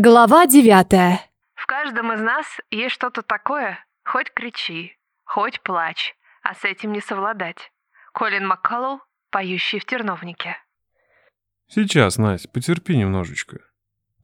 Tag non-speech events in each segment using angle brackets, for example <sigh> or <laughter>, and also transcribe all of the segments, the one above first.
Глава девятая. В каждом из нас есть что-то такое, хоть кричи, хоть плачь, а с этим не совладать. Колин Маккаллоу, поющий в терновнике. Сейчас, Настя, потерпи немножечко.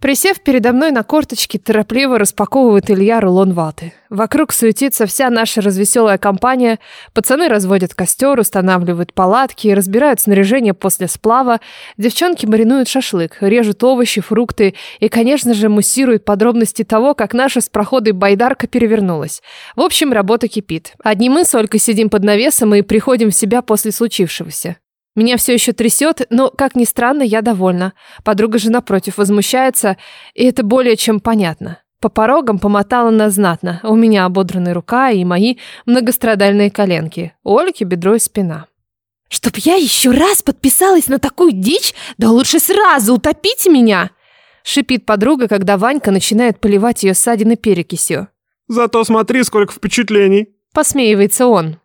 Присев передо мной на корточки, торопливо распаковывает Илья рулон ваты. Вокруг суетится вся наша развеселая компания. Пацаны разводят костер, устанавливают палатки, разбирают снаряжение после сплава. Девчонки маринуют шашлык, режут овощи, фрукты и, конечно же, муссируют подробности того, как наша с проходой байдарка перевернулась. В общем, работа кипит. Одни мы с Олькой сидим под навесом и приходим в себя после случившегося. Меня все еще трясет, но, как ни странно, я довольна. Подруга же напротив возмущается, и это более чем понятно. По порогам помотала нас знатно. У меня ободранная рука и мои многострадальные коленки. У Ольки бедро и спина. «Чтоб я еще раз подписалась на такую дичь? Да лучше сразу утопите меня!» Шипит подруга, когда Ванька начинает поливать ее ссадины перекисью. Зато смотри, сколько впечатлений. Посмеивается он.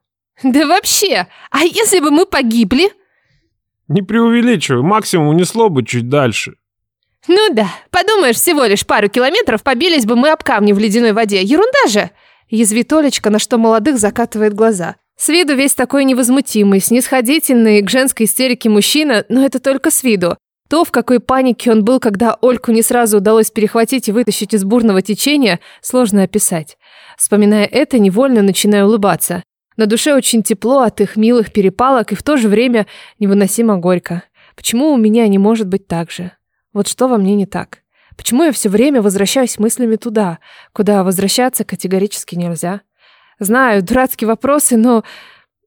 «Да вообще, а если бы мы погибли?» Не преувеличивай, максимум унесло бы чуть дальше. Ну да, подумаешь, всего лишь пару километров побились бы мы об камни в ледяной воде. Ерунда же! Язвит Олечка, на что молодых закатывает глаза. С виду весь такой невозмутимый, снисходительный к женской истерике мужчина, но это только с виду. То, в какой панике он был, когда Ольку не сразу удалось перехватить и вытащить из бурного течения, сложно описать. Вспоминая это, невольно начинаю улыбаться. На душе очень тепло от их милых перепалок и в то же время невыносимо горько. Почему у меня не может быть так же? Вот что во мне не так? Почему я все время возвращаюсь мыслями туда, куда возвращаться категорически нельзя? Знаю, дурацкие вопросы, но,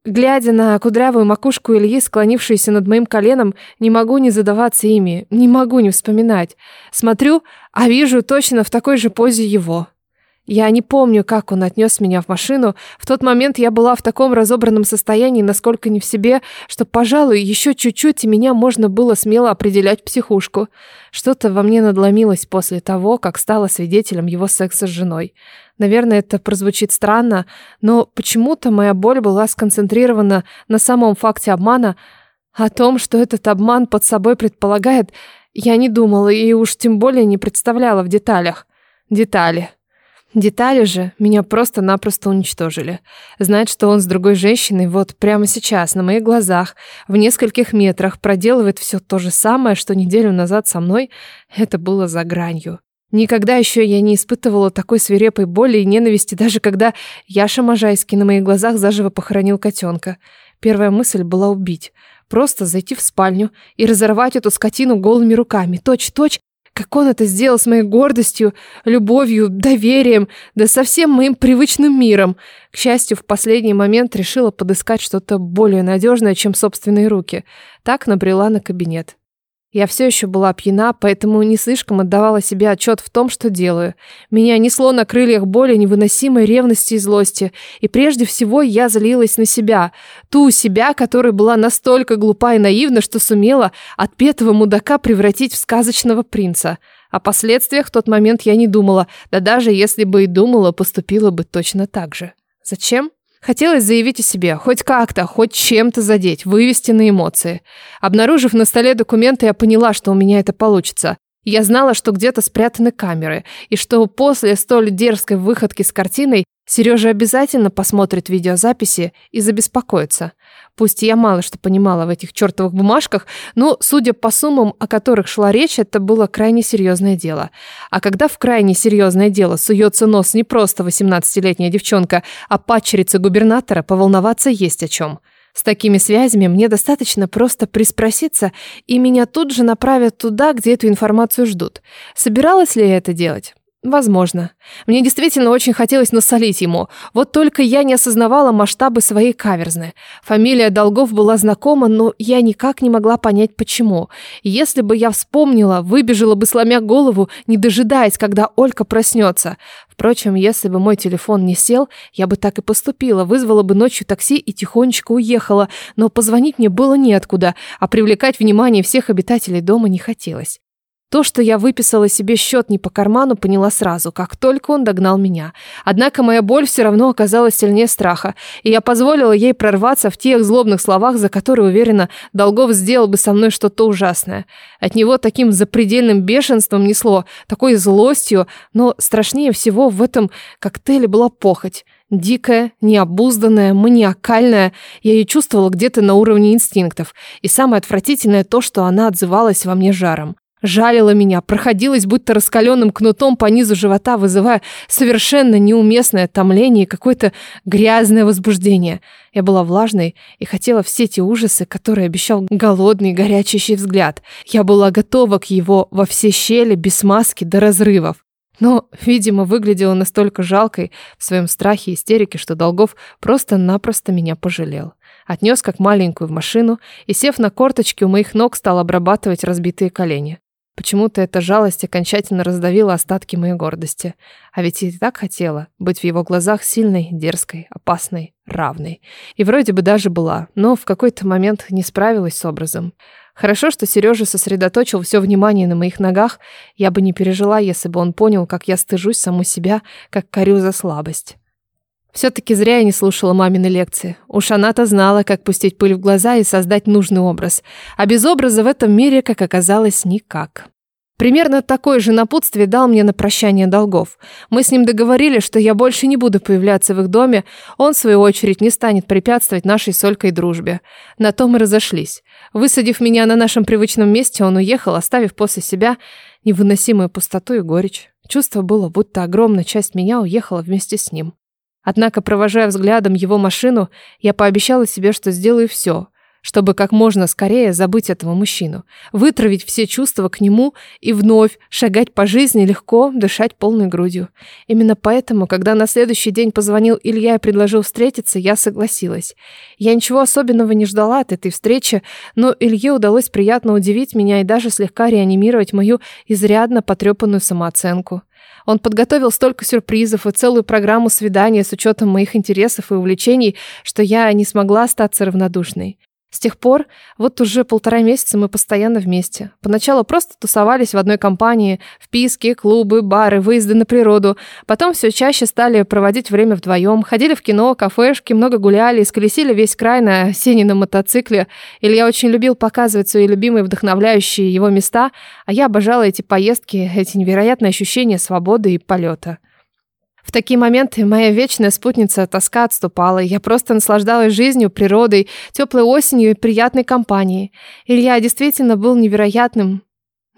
глядя на кудрявую макушку Ильи, склонившуюся над моим коленом, не могу не задаваться ими, не могу не вспоминать. Смотрю, а вижу точно в такой же позе его. Я не помню, как он отнес меня в машину. В тот момент я была в таком разобранном состоянии, насколько не в себе, что, пожалуй, еще чуть-чуть, и меня можно было смело определять в психушку. Что-то во мне надломилось после того, как стала свидетелем его секса с женой. Наверное, это прозвучит странно, но почему-то моя боль была сконцентрирована на самом факте обмана. О том, что этот обман под собой предполагает, я не думала и уж тем более не представляла в деталях. Детали. Детали же меня просто-напросто уничтожили. Знать, что он с другой женщиной вот прямо сейчас, на моих глазах, в нескольких метрах, проделывает все то же самое, что неделю назад со мной, это было за гранью. Никогда еще я не испытывала такой свирепой боли и ненависти, даже когда Яша Можайский на моих глазах заживо похоронил котенка. Первая мысль была убить. Просто зайти в спальню и разорвать эту скотину голыми руками, точь-точь, как он это сделал с моей гордостью, любовью, доверием, да со всем моим привычным миром. К счастью, в последний момент решила подыскать что-то более надежное, чем собственные руки. Так набрела на кабинет. Я все еще была пьяна, поэтому не слишком отдавала себе отчет в том, что делаю. Меня несло на крыльях боли, невыносимой ревности и злости. И прежде всего я злилась на себя. Ту себя, которая была настолько глупа и наивна, что сумела отпетого мудака превратить в сказочного принца. О последствиях в тот момент я не думала, да даже если бы и думала, поступила бы точно так же. Зачем? Хотелось заявить о себе, хоть как-то, хоть чем-то задеть, вывести на эмоции. Обнаружив на столе документы, я поняла, что у меня это получится. Я знала, что где-то спрятаны камеры, и что после столь дерзкой выходки с картиной Сережа обязательно посмотрит видеозаписи и забеспокоится. Пусть я мало что понимала в этих чертовых бумажках, но, судя по суммам, о которых шла речь, это было крайне серьезное дело. А когда в крайне серьезное дело суется нос не просто 18-летняя девчонка, а падчерица губернатора, поволноваться есть о чем. С такими связями мне достаточно просто приспроситься, и меня тут же направят туда, где эту информацию ждут. Собиралась ли я это делать? Возможно. Мне действительно очень хотелось насолить ему. Вот только я не осознавала масштабы своей каверзны. Фамилия Долгов была знакома, но я никак не могла понять, почему. Если бы я вспомнила, выбежала бы, сломя голову, не дожидаясь, когда Олька проснется. Впрочем, если бы мой телефон не сел, я бы так и поступила, вызвала бы ночью такси и тихонечко уехала, но позвонить мне было неоткуда, а привлекать внимание всех обитателей дома не хотелось. То, что я выписала себе счет не по карману, поняла сразу, как только он догнал меня. Однако моя боль все равно оказалась сильнее страха, и я позволила ей прорваться в тех злобных словах, за которые, уверена, Долгов сделал бы со мной что-то ужасное. От него таким запредельным бешенством несло, такой злостью, но страшнее всего в этом коктейле была похоть. Дикая, необузданная, маниакальная. Я ее чувствовала где-то на уровне инстинктов. И самое отвратительное то, что она отзывалась во мне жаром жалила меня, проходилась будто раскаленным кнутом по низу живота, вызывая совершенно неуместное томление и какое-то грязное возбуждение. Я была влажной и хотела все те ужасы, которые обещал голодный, горячащий взгляд. Я была готова к его во все щели, без маски, до разрывов. Но, видимо, выглядела настолько жалкой в своем страхе и истерике, что Долгов просто-напросто меня пожалел. Отнес как маленькую в машину и, сев на корточки у моих ног, стал обрабатывать разбитые колени. Почему-то эта жалость окончательно раздавила остатки моей гордости. А ведь я и так хотела быть в его глазах сильной, дерзкой, опасной, равной. И вроде бы даже была, но в какой-то момент не справилась с образом. Хорошо, что Сережа сосредоточил все внимание на моих ногах. Я бы не пережила, если бы он понял, как я стыжусь саму себя, как корю за слабость. Все-таки зря я не слушала мамины лекции. Уж она-то знала, как пустить пыль в глаза и создать нужный образ. А без образа в этом мире, как оказалось, никак. Примерно такое же напутствие дал мне на прощание долгов. Мы с ним договорились, что я больше не буду появляться в их доме, он, в свою очередь, не станет препятствовать нашей солькой дружбе. На то мы разошлись. Высадив меня на нашем привычном месте, он уехал, оставив после себя невыносимую пустоту и горечь. Чувство было, будто огромная часть меня уехала вместе с ним. Однако, провожая взглядом его машину, я пообещала себе, что сделаю все, чтобы как можно скорее забыть этого мужчину, вытравить все чувства к нему и вновь шагать по жизни легко, дышать полной грудью. Именно поэтому, когда на следующий день позвонил Илья и предложил встретиться, я согласилась. Я ничего особенного не ждала от этой встречи, но Илье удалось приятно удивить меня и даже слегка реанимировать мою изрядно потрепанную самооценку. Он подготовил столько сюрпризов и целую программу свидания с учетом моих интересов и увлечений, что я не смогла остаться равнодушной. С тех пор, вот уже полтора месяца мы постоянно вместе. Поначалу просто тусовались в одной компании, вписки, клубы, бары, выезды на природу. Потом все чаще стали проводить время вдвоем, ходили в кино, кафешки, много гуляли, исколесили весь край на осеннем мотоцикле. Илья очень любил показывать свои любимые вдохновляющие его места, а я обожала эти поездки, эти невероятные ощущения свободы и полета. В такие моменты моя вечная спутница тоска отступала, и я просто наслаждалась жизнью, природой, теплой осенью и приятной компанией. Илья действительно был невероятным,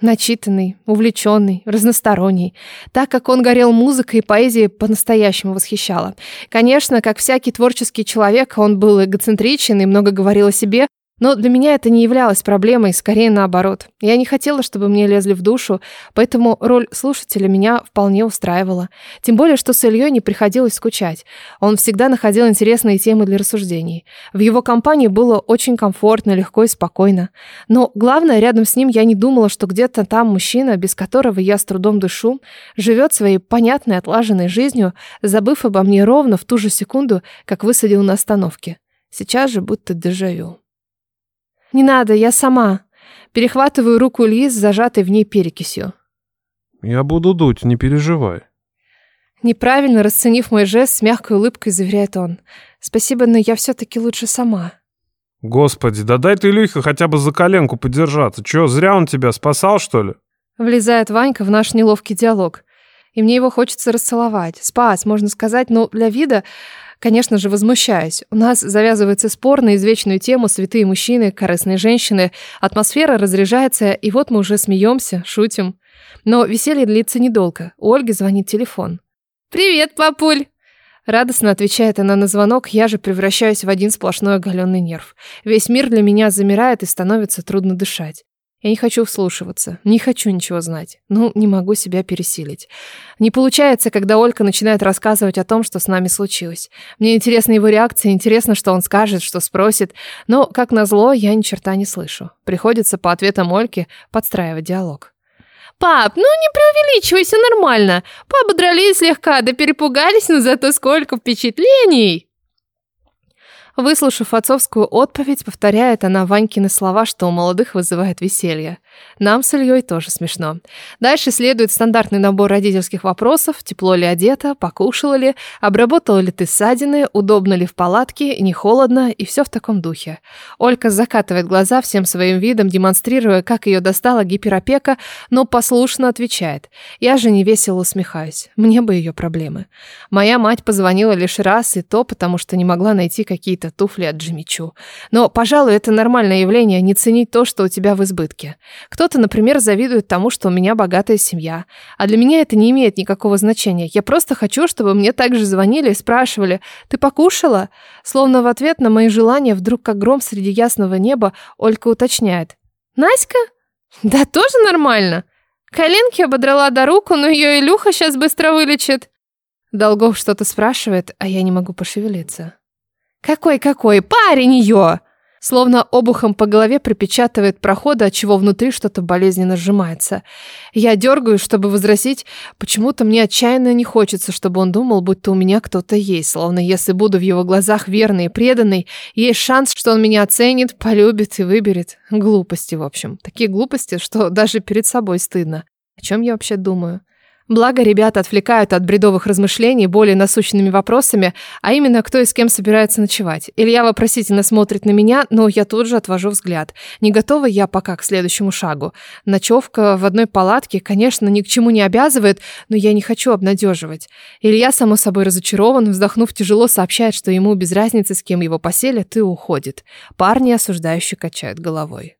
начитанный, увлеченный, разносторонний. Так как он горел музыкой и поэзией, по-настоящему восхищала. Конечно, как всякий творческий человек, он был эгоцентричен и много говорил о себе, но для меня это не являлось проблемой, скорее наоборот. Я не хотела, чтобы мне лезли в душу, поэтому роль слушателя меня вполне устраивала. Тем более, что с Ильей не приходилось скучать. Он всегда находил интересные темы для рассуждений. В его компании было очень комфортно, легко и спокойно. Но главное, рядом с ним я не думала, что где-то там мужчина, без которого я с трудом дышу, живет своей понятной, отлаженной жизнью, забыв обо мне ровно в ту же секунду, как высадил на остановке. Сейчас же будто дежавю. «Не надо, я сама». Перехватываю руку с зажатой в ней перекисью. Я буду дуть, не переживай. Неправильно расценив мой жест, с мягкой улыбкой заверяет он. «Спасибо, но я все-таки лучше сама». Господи, да дай ты Илюхе хотя бы за коленку подержаться. Че, зря он тебя спасал, что ли? Влезает Ванька в наш неловкий диалог. И мне его хочется расцеловать. Спас, можно сказать, но для вида Конечно же, возмущаюсь. У нас завязывается спор на извечную тему «святые мужчины, корыстные женщины». Атмосфера разряжается, и вот мы уже смеемся, шутим. Но веселье длится недолго. У Ольги звонит телефон. «Привет, папуль!» Радостно отвечает она на звонок, я же превращаюсь в один сплошной оголенный нерв. Весь мир для меня замирает и становится трудно дышать. Я не хочу вслушиваться, не хочу ничего знать. Ну, не могу себя пересилить. Не получается, когда Олька начинает рассказывать о том, что с нами случилось. Мне интересна его реакция, интересно, что он скажет, что спросит. Но, как назло, я ни черта не слышу. Приходится по ответам Ольки подстраивать диалог. «Пап, ну не преувеличивай, все нормально. Папа дрались слегка, да перепугались, но зато сколько впечатлений!» Выслушав отцовскую отповедь, повторяет она Ванькины слова, что у молодых вызывает веселье. Нам с Ильей тоже смешно. Дальше следует стандартный набор родительских вопросов. Тепло ли одета, покушала ли, обработала ли ты ссадины, удобно ли в палатке, не холодно и все в таком духе. Олька закатывает глаза всем своим видом, демонстрируя, как ее достала гиперопека, но послушно отвечает. Я же невесело усмехаюсь. Мне бы ее проблемы. Моя мать позвонила лишь раз, и то потому, что не могла найти какие-то какие-то туфли от Джимичу. Но, пожалуй, это нормальное явление не ценить то, что у тебя в избытке. Кто-то, например, завидует тому, что у меня богатая семья. А для меня это не имеет никакого значения. Я просто хочу, чтобы мне также звонили и спрашивали, «Ты покушала?» Словно в ответ на мои желания, вдруг как гром среди ясного неба, Олька уточняет. «Наська? Да тоже нормально. Коленки ободрала до руку, но ее Илюха сейчас быстро вылечит». Долгов что-то спрашивает, а я не могу пошевелиться. «Какой-какой? Парень ее!» Словно обухом по голове припечатывает прохода, отчего внутри что-то болезненно сжимается. Я дергаю, чтобы возразить. Почему-то мне отчаянно не хочется, чтобы он думал, будто у меня кто-то есть. Словно если буду в его глазах верной и преданной, есть шанс, что он меня оценит, полюбит и выберет. Глупости, в общем. Такие глупости, что даже перед собой стыдно. О чем я вообще думаю? Благо, ребята отвлекают от бредовых размышлений более насущными вопросами, а именно, кто и с кем собирается ночевать. Илья вопросительно смотрит на меня, но я тут же отвожу взгляд. Не готова я пока к следующему шагу. Ночевка в одной палатке, конечно, ни к чему не обязывает, но я не хочу обнадеживать. Илья, само собой, разочарован, вздохнув тяжело, сообщает, что ему без разницы, с кем его поселят, и уходит. Парни осуждающие качают головой.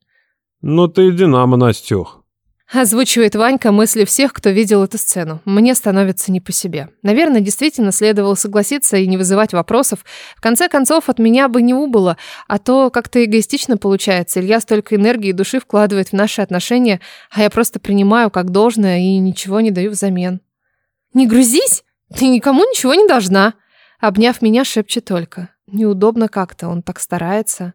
«Ну ты и динамо, Настюх», Озвучивает Ванька мысли всех, кто видел эту сцену. Мне становится не по себе. Наверное, действительно следовало согласиться и не вызывать вопросов. В конце концов, от меня бы не убыло, а то как-то эгоистично получается. Илья столько энергии и души вкладывает в наши отношения, а я просто принимаю как должное и ничего не даю взамен. «Не грузись! Ты никому ничего не должна!» Обняв меня, шепчет только. Неудобно как-то, он так старается.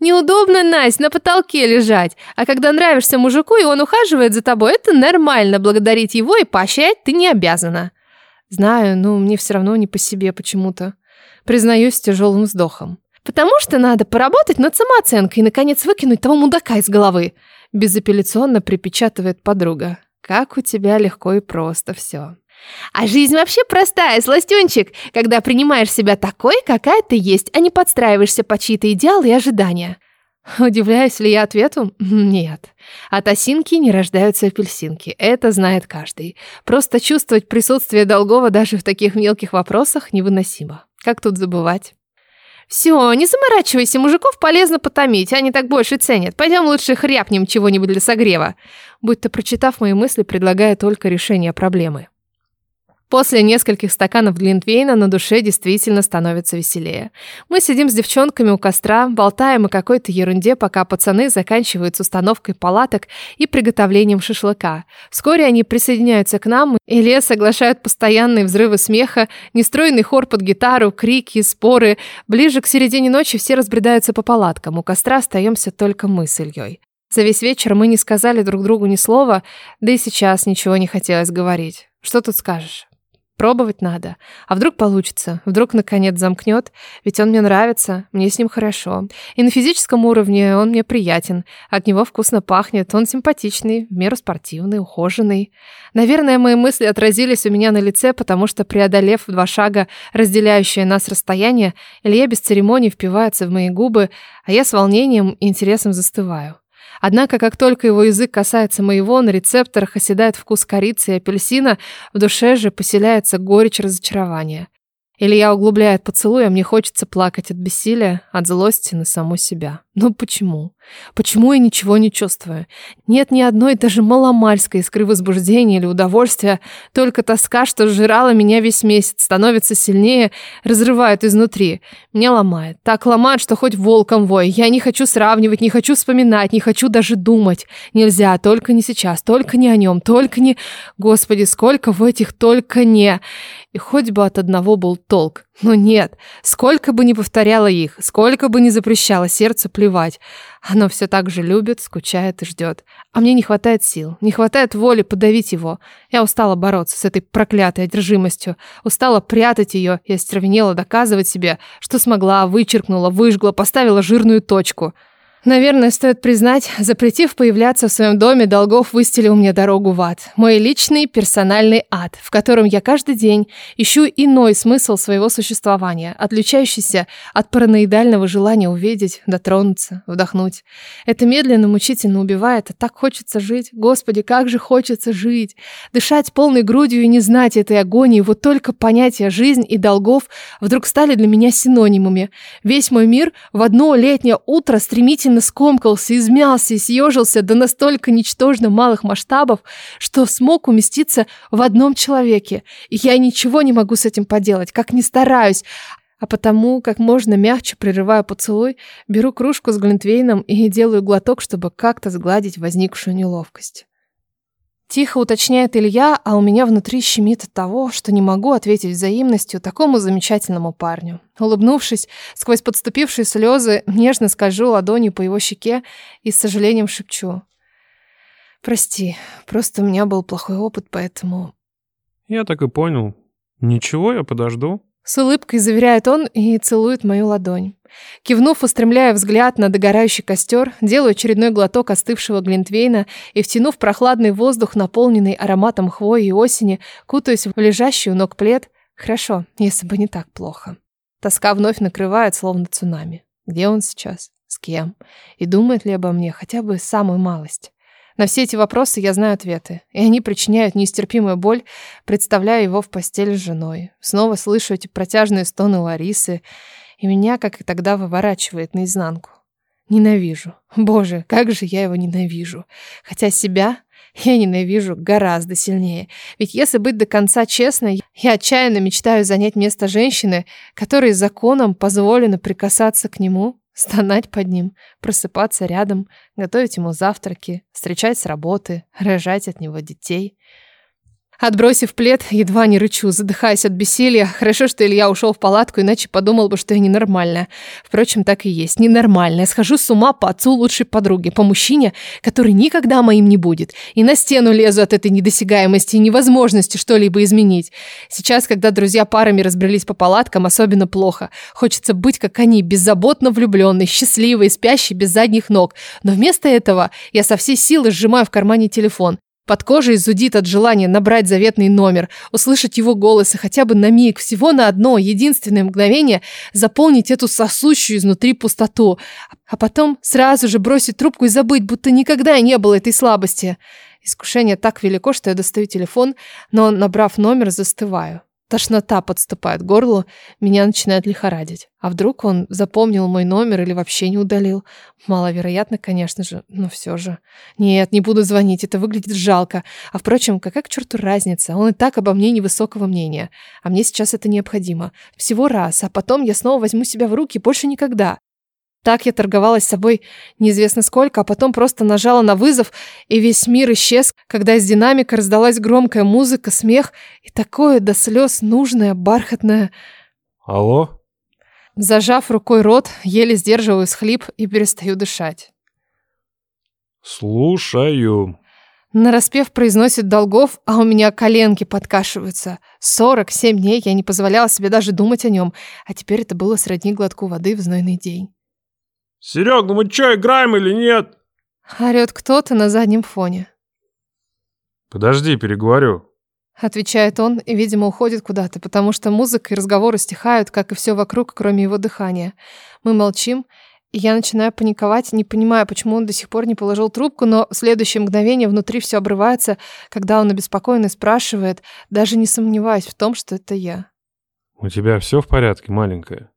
Неудобно, Настя, на потолке лежать. А когда нравишься мужику, и он ухаживает за тобой, это нормально. Благодарить его и поощрять ты не обязана. Знаю, но мне все равно не по себе почему-то. Признаюсь тяжелым вздохом. Потому что надо поработать над самооценкой и, наконец, выкинуть того мудака из головы. Безапелляционно припечатывает подруга. Как у тебя легко и просто все. А жизнь вообще простая, сластенчик, когда принимаешь себя такой, какая ты есть, а не подстраиваешься под чьи-то идеалы и ожидания. Удивляюсь ли я ответу? Нет. От осинки не рождаются апельсинки. Это знает каждый. Просто чувствовать присутствие долгого даже в таких мелких вопросах невыносимо. Как тут забывать? Все, не заморачивайся, мужиков полезно потомить, они так больше ценят. Пойдем лучше хряпнем чего-нибудь для согрева. Будто прочитав мои мысли, предлагая только решение проблемы. После нескольких стаканов глинтвейна на душе действительно становится веселее. Мы сидим с девчонками у костра, болтаем о какой-то ерунде, пока пацаны заканчивают с установкой палаток и приготовлением шашлыка. Вскоре они присоединяются к нам, и лес оглашают постоянные взрывы смеха, нестройный хор под гитару, крики, споры. Ближе к середине ночи все разбредаются по палаткам. У костра остаемся только мы с Ильей. За весь вечер мы не сказали друг другу ни слова, да и сейчас ничего не хотелось говорить. Что тут скажешь? Пробовать надо. А вдруг получится? Вдруг наконец замкнет? Ведь он мне нравится, мне с ним хорошо. И на физическом уровне он мне приятен. От него вкусно пахнет, он симпатичный, в меру спортивный, ухоженный. Наверное, мои мысли отразились у меня на лице, потому что, преодолев два шага, разделяющее нас расстояние, Илья без церемоний впивается в мои губы, а я с волнением и интересом застываю. Однако, как только его язык касается моего, на рецепторах оседает вкус корицы и апельсина, в душе же поселяется горечь разочарования. Илья углубляет поцелуй, а мне хочется плакать от бессилия, от злости на саму себя. Ну почему? Почему я ничего не чувствую? Нет ни одной даже маломальской искры возбуждения или удовольствия, только тоска, что сжирала меня весь месяц, становится сильнее, разрывает изнутри. Меня ломает. Так ломает, что хоть волком вой. Я не хочу сравнивать, не хочу вспоминать, не хочу даже думать. Нельзя, только не сейчас, только не о нем, только не... Господи, сколько в этих только не... И хоть бы от одного был толк. Но нет, сколько бы ни повторяла их, сколько бы ни запрещала сердцу плевать. Оно все так же любит, скучает и ждет. А мне не хватает сил, не хватает воли подавить его. Я устала бороться с этой проклятой одержимостью, устала прятать ее и остервенела доказывать себе, что смогла, вычеркнула, выжгла, поставила жирную точку — Наверное, стоит признать, запретив появляться в своем доме, Долгов выстелил мне дорогу в ад. Мой личный персональный ад, в котором я каждый день ищу иной смысл своего существования, отличающийся от параноидального желания увидеть, дотронуться, вдохнуть. Это медленно, мучительно убивает, а так хочется жить. Господи, как же хочется жить! Дышать полной грудью и не знать этой агонии, вот только понятия «жизнь» и «долгов» вдруг стали для меня синонимами. Весь мой мир в одно летнее утро стремительно стремительно скомкался, измялся и съежился до настолько ничтожно малых масштабов, что смог уместиться в одном человеке. И я ничего не могу с этим поделать, как ни стараюсь. А потому, как можно мягче прерывая поцелуй, беру кружку с глинтвейном и делаю глоток, чтобы как-то сгладить возникшую неловкость. Тихо уточняет Илья, а у меня внутри щемит от того, что не могу ответить взаимностью такому замечательному парню. Улыбнувшись, сквозь подступившие слезы, нежно скольжу ладонью по его щеке и с сожалением шепчу. «Прости, просто у меня был плохой опыт, поэтому...» «Я так и понял. Ничего, я подожду». С улыбкой заверяет он и целует мою ладонь. Кивнув, устремляя взгляд на догорающий костер, делаю очередной глоток остывшего глинтвейна и, втянув прохладный воздух, наполненный ароматом хвои и осени, кутаюсь в лежащий у ног плед. Хорошо, если бы не так плохо. Тоска вновь накрывает, словно цунами. Где он сейчас? С кем? И думает ли обо мне хотя бы самую малость? На все эти вопросы я знаю ответы, и они причиняют нестерпимую боль, представляя его в постели с женой. Снова слышу эти протяжные стоны Ларисы, и меня, как и тогда, выворачивает наизнанку. Ненавижу. Боже, как же я его ненавижу. Хотя себя я ненавижу гораздо сильнее. Ведь если быть до конца честной, я отчаянно мечтаю занять место женщины, которой законом позволено прикасаться к нему, стонать под ним, просыпаться рядом, готовить ему завтраки, встречать с работы, рожать от него детей. Отбросив плед, едва не рычу, задыхаясь от бессилия. Хорошо, что Илья ушел в палатку, иначе подумал бы, что я ненормальная. Впрочем, так и есть, ненормальная. Схожу с ума по отцу лучшей подруги, по мужчине, который никогда моим не будет. И на стену лезу от этой недосягаемости и невозможности что-либо изменить. Сейчас, когда друзья парами разбрелись по палаткам, особенно плохо. Хочется быть, как они, беззаботно влюбленный, счастливый, спящий без задних ног. Но вместо этого я со всей силы сжимаю в кармане телефон. Под кожей зудит от желания набрать заветный номер, услышать его голос и хотя бы на миг, всего на одно, единственное мгновение заполнить эту сосущую изнутри пустоту, а потом сразу же бросить трубку и забыть, будто никогда не было этой слабости. Искушение так велико, что я достаю телефон, но, набрав номер, застываю. Тошнота подступает к горлу, меня начинает лихорадить. А вдруг он запомнил мой номер или вообще не удалил? Маловероятно, конечно же, но все же. Нет, не буду звонить, это выглядит жалко. А впрочем, какая к черту разница? Он и так обо мне невысокого мнения. А мне сейчас это необходимо. Всего раз, а потом я снова возьму себя в руки, больше никогда. Так я торговалась с собой неизвестно сколько, а потом просто нажала на вызов, и весь мир исчез, когда из динамика раздалась громкая музыка, смех и такое до слез нужное, бархатное... Алло? Зажав рукой рот, еле сдерживаю схлип и перестаю дышать. Слушаю. Нараспев произносит Долгов, а у меня коленки подкашиваются. 47 дней я не позволяла себе даже думать о нем, а теперь это было сродни глотку воды в знойный день. Серег, ну мы что, играем или нет? Орет кто-то на заднем фоне. Подожди, переговорю. Отвечает он и, видимо, уходит куда-то, потому что музыка и разговоры стихают, как и все вокруг, кроме его дыхания. Мы молчим, и я начинаю паниковать, не понимая, почему он до сих пор не положил трубку, но в следующее мгновение внутри все обрывается, когда он обеспокоенно спрашивает, даже не сомневаясь в том, что это я. У тебя все в порядке, маленькая?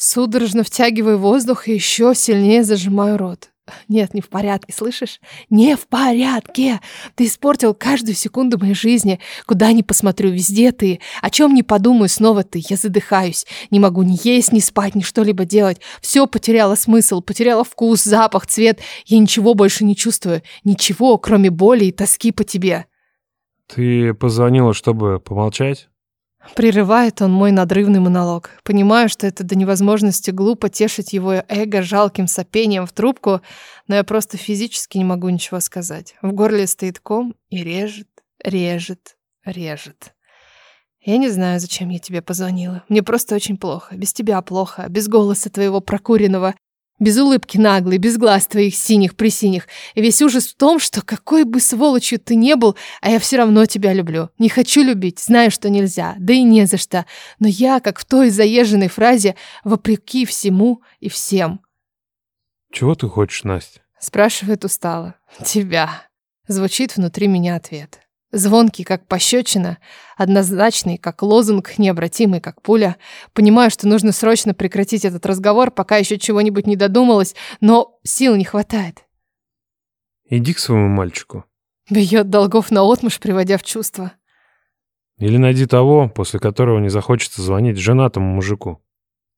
Судорожно втягиваю воздух и еще сильнее зажимаю рот. Нет, не в порядке, слышишь? Не в порядке. Ты испортил каждую секунду моей жизни. Куда ни посмотрю, везде ты. О чем ни подумаю, снова ты. Я задыхаюсь. Не могу ни есть, ни спать, ни что-либо делать. Все потеряло смысл, потеряло вкус, запах, цвет. Я ничего больше не чувствую. Ничего, кроме боли и тоски по тебе. Ты позвонила, чтобы помолчать? Прерывает он мой надрывный монолог. Понимаю, что это до невозможности глупо тешить его эго жалким сопением в трубку, но я просто физически не могу ничего сказать. В горле стоит ком и режет, режет, режет. Я не знаю, зачем я тебе позвонила. Мне просто очень плохо. Без тебя плохо. Без голоса твоего прокуренного. Без улыбки наглой, без глаз твоих синих-присиних. И весь ужас в том, что какой бы сволочью ты не был, а я все равно тебя люблю. Не хочу любить, знаю, что нельзя, да и не за что. Но я, как в той заезженной фразе, вопреки всему и всем. Чего ты хочешь, Настя? Спрашивает устало. Тебя. Звучит внутри меня ответ. Звонкий, как пощечина, однозначный, как лозунг, необратимый, как пуля. Понимаю, что нужно срочно прекратить этот разговор, пока еще чего-нибудь не додумалось, но сил не хватает. Иди к своему мальчику. Бьет долгов наотмашь, приводя в чувство. Или найди того, после которого не захочется звонить женатому мужику.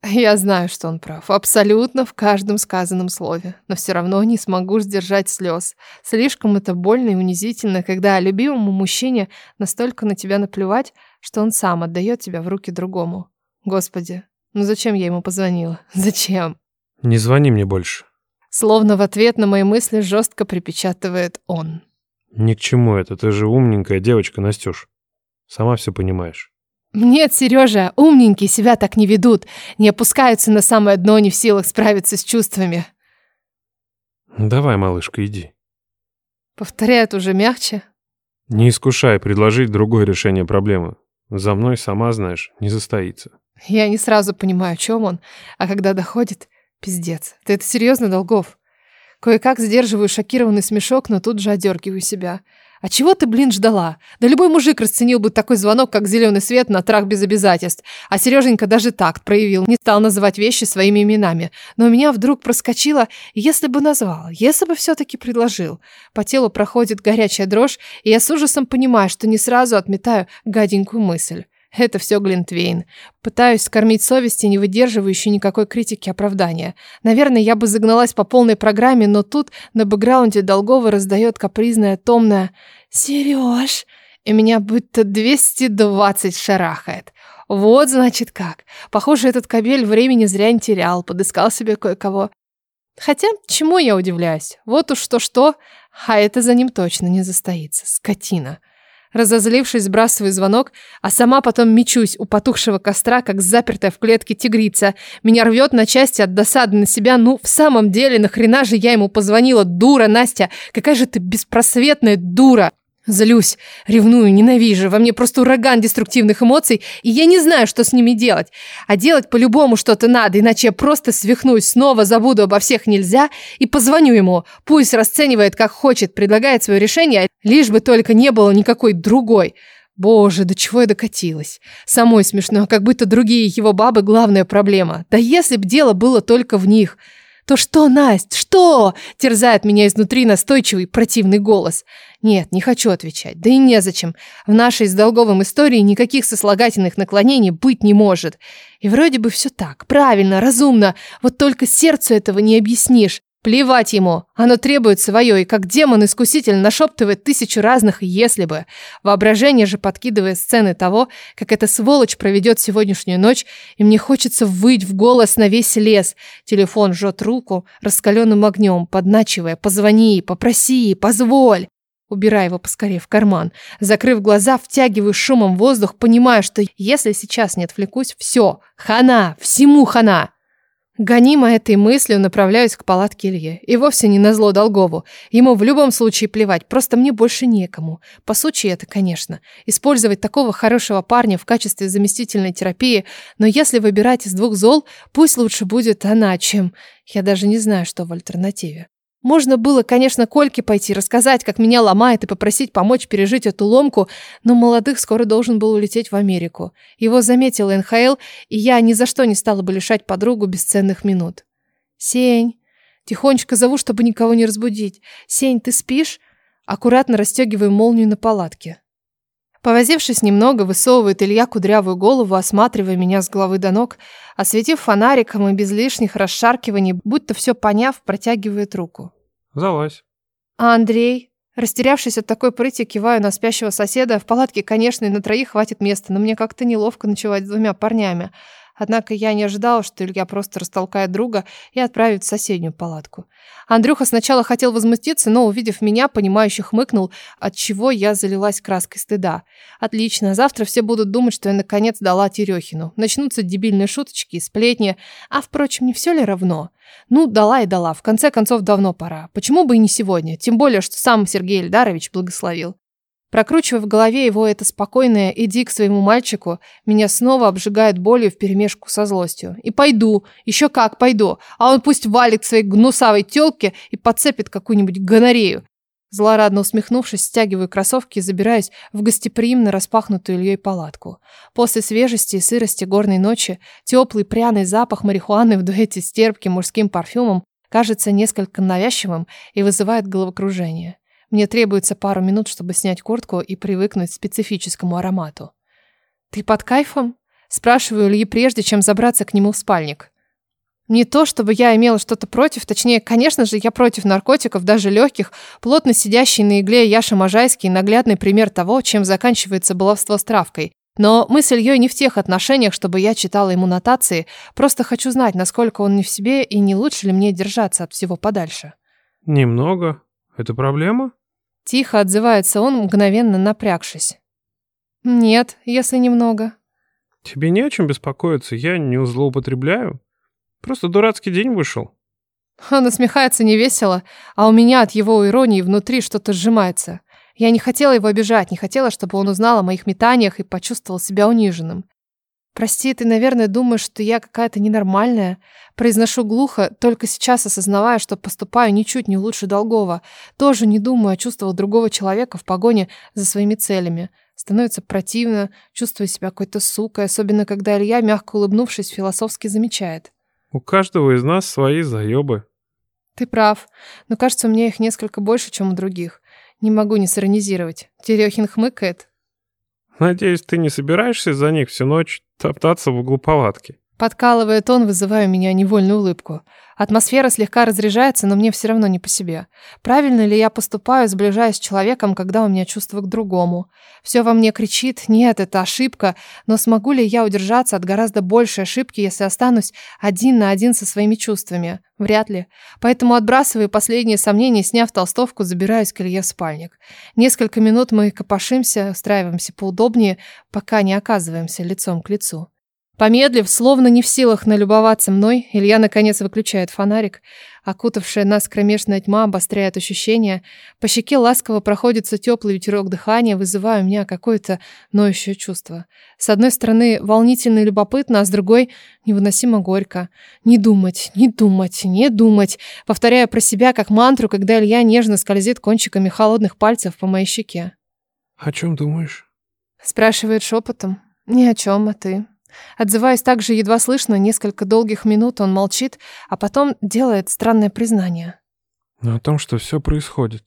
Я знаю, что он прав, абсолютно в каждом сказанном слове, но все равно не смогу сдержать слез. Слишком это больно и унизительно, когда любимому мужчине настолько на тебя наплевать, что он сам отдает тебя в руки другому. Господи, ну зачем я ему позвонила? <laughs> Зачем? Не звони мне больше. Словно в ответ на мои мысли жестко припечатывает он. Ни к чему это, ты же умненькая девочка, Настюш. Сама все понимаешь. Нет, Сережа, умненькие себя так не ведут, не опускаются на самое дно, не в силах справиться с чувствами. Давай, малышка, иди. Повторяет уже мягче. Не искушай предложить другое решение проблемы. За мной, сама знаешь, не застоится. Я не сразу понимаю, о чем он, а когда доходит, пиздец. Ты это серьезно, Долгов? Кое-как сдерживаю шокированный смешок, но тут же одергиваю себя. А чего ты, блин, ждала? Да любой мужик расценил бы такой звонок, как зеленый свет на трах без обязательств. А Сереженька даже такт проявил, не стал называть вещи своими именами. Но у меня вдруг проскочило, если бы назвал, если бы все-таки предложил. По телу проходит горячая дрожь, и я с ужасом понимаю, что не сразу отметаю гаденькую мысль. Это все Глинтвейн. Пытаюсь скормить совести, не выдерживающей никакой критики оправдания. Наверное, я бы загналась по полной программе, но тут на бэкграунде Долгова раздает капризное, томное «Сереж!» и меня будто 220 шарахает. Вот, значит, как. Похоже, этот кабель времени зря не терял, подыскал себе кое-кого. Хотя, чему я удивляюсь? Вот уж что-что, а это за ним точно не застоится. Скотина. Разозлившись, сбрасываю звонок, а сама потом мечусь у потухшего костра, как запертая в клетке тигрица. Меня рвет на части от досады на себя. Ну, в самом деле, нахрена же я ему позвонила? Дура, Настя! Какая же ты беспросветная дура! Злюсь, ревную, ненавижу. Во мне просто ураган деструктивных эмоций, и я не знаю, что с ними делать. А делать по-любому что-то надо, иначе я просто свихнусь, снова забуду обо всех нельзя и позвоню ему. Пусть расценивает как хочет, предлагает свое решение, лишь бы только не было никакой другой. Боже, до чего я докатилась. Самой смешно, как будто другие его бабы главная проблема. Да если б дело было только в них – «То что, Насть, что?» – терзает меня изнутри настойчивый противный голос. Нет, не хочу отвечать, да и незачем. В нашей с Долговым истории никаких сослагательных наклонений быть не может. И вроде бы все так, правильно, разумно, вот только сердцу этого не объяснишь. Плевать ему, оно требует свое, и как демон-искуситель нашептывает тысячу разных «если бы». Воображение же подкидывает сцены того, как эта сволочь проведет сегодняшнюю ночь, и мне хочется выть в голос на весь лес. Телефон жжет руку раскаленным огнем, подначивая «позвони, попроси, позволь». Убираю его поскорее в карман. Закрыв глаза, втягиваю шумом воздух, понимая, что если сейчас не отвлекусь, все, хана, всему хана. Гонима этой мыслью направляюсь к палатке Ильи. И вовсе не на зло Долгову. Ему в любом случае плевать, просто мне больше некому. По сути это, конечно. Использовать такого хорошего парня в качестве заместительной терапии, но если выбирать из двух зол, пусть лучше будет она, чем... Я даже не знаю, что в альтернативе. Можно было, конечно, Кольке пойти, рассказать, как меня ломает, и попросить помочь пережить эту ломку, но молодых скоро должен был улететь в Америку. Его заметил НХЛ, и я ни за что не стала бы лишать подругу бесценных минут. «Сень!» Тихонечко зову, чтобы никого не разбудить. «Сень, ты спишь?» Аккуратно расстегиваю молнию на палатке. Повозившись немного, высовывает Илья кудрявую голову, осматривая меня с головы до ног, осветив фонариком и без лишних расшаркиваний, будто все поняв, протягивает руку. Залазь. А Андрей? Растерявшись от такой прыти, киваю на спящего соседа. В палатке, конечно, и на троих хватит места, но мне как-то неловко ночевать с двумя парнями. Однако я не ожидала, что Илья просто растолкает друга и отправит в соседнюю палатку. Андрюха сначала хотел возмутиться, но, увидев меня, понимающе хмыкнул, от чего я залилась краской стыда. Отлично, завтра все будут думать, что я наконец дала Терехину. Начнутся дебильные шуточки и сплетни. А, впрочем, не все ли равно? Ну, дала и дала. В конце концов, давно пора. Почему бы и не сегодня? Тем более, что сам Сергей Эльдарович благословил. Прокручивая в голове его это спокойное «иди к своему мальчику», меня снова обжигает болью вперемешку со злостью. И пойду, еще как пойду, а он пусть валит к своей гнусавой тёлке и подцепит какую-нибудь гонорею. Злорадно усмехнувшись, стягиваю кроссовки и забираюсь в гостеприимно распахнутую Ильей палатку. После свежести и сырости горной ночи теплый пряный запах марихуаны в дуэте с терпким мужским парфюмом кажется несколько навязчивым и вызывает головокружение. Мне требуется пару минут, чтобы снять куртку и привыкнуть к специфическому аромату. «Ты под кайфом?» Спрашиваю Ильи прежде, чем забраться к нему в спальник. Не то, чтобы я имела что-то против, точнее, конечно же, я против наркотиков, даже легких. Плотно сидящий на игле Яша Можайский – наглядный пример того, чем заканчивается баловство с травкой. Но мы с Ильей не в тех отношениях, чтобы я читала ему нотации, просто хочу знать, насколько он не в себе и не лучше ли мне держаться от всего подальше. Немного. Это проблема? Тихо отзывается он, мгновенно напрягшись. Нет, если немного. Тебе не о чем беспокоиться, я не злоупотребляю. Просто дурацкий день вышел. Он насмехается невесело, а у меня от его иронии внутри что-то сжимается. Я не хотела его обижать, не хотела, чтобы он узнал о моих метаниях и почувствовал себя униженным. «Прости, ты, наверное, думаешь, что я какая-то ненормальная?» Произношу глухо, только сейчас осознавая, что поступаю ничуть не лучше Долгова. Тоже не думаю о чувствах другого человека в погоне за своими целями. Становится противно, чувствую себя какой-то сукой, особенно когда Илья, мягко улыбнувшись, философски замечает. У каждого из нас свои заебы. Ты прав, но кажется, у меня их несколько больше, чем у других. Не могу не сиронизировать. Терехин хмыкает. Надеюсь, ты не собираешься за них всю ночь топтаться в углу палатки? Подкалывает он, вызывая у меня невольную улыбку. Атмосфера слегка разряжается, но мне все равно не по себе. Правильно ли я поступаю, сближаясь с человеком, когда у меня чувство к другому? Все во мне кричит, нет, это ошибка, но смогу ли я удержаться от гораздо большей ошибки, если останусь один на один со своими чувствами? Вряд ли. Поэтому отбрасываю последние сомнения, сняв толстовку, забираюсь к Илье в спальник. Несколько минут мы копошимся, устраиваемся поудобнее, пока не оказываемся лицом к лицу. Помедлив, словно не в силах налюбоваться мной, Илья наконец выключает фонарик. Окутавшая нас кромешная тьма обостряет ощущения. По щеке ласково проходится теплый ветерок дыхания, вызывая у меня какое-то ноющее чувство. С одной стороны, волнительно и любопытно, а с другой — невыносимо горько. Не думать, не думать, не думать. Повторяю про себя как мантру, когда Илья нежно скользит кончиками холодных пальцев по моей щеке. «О чем думаешь?» Спрашивает шепотом. «Ни о чем, а ты?» Отзываясь также едва слышно, несколько долгих минут он молчит, а потом делает странное признание. Но о том, что все происходит.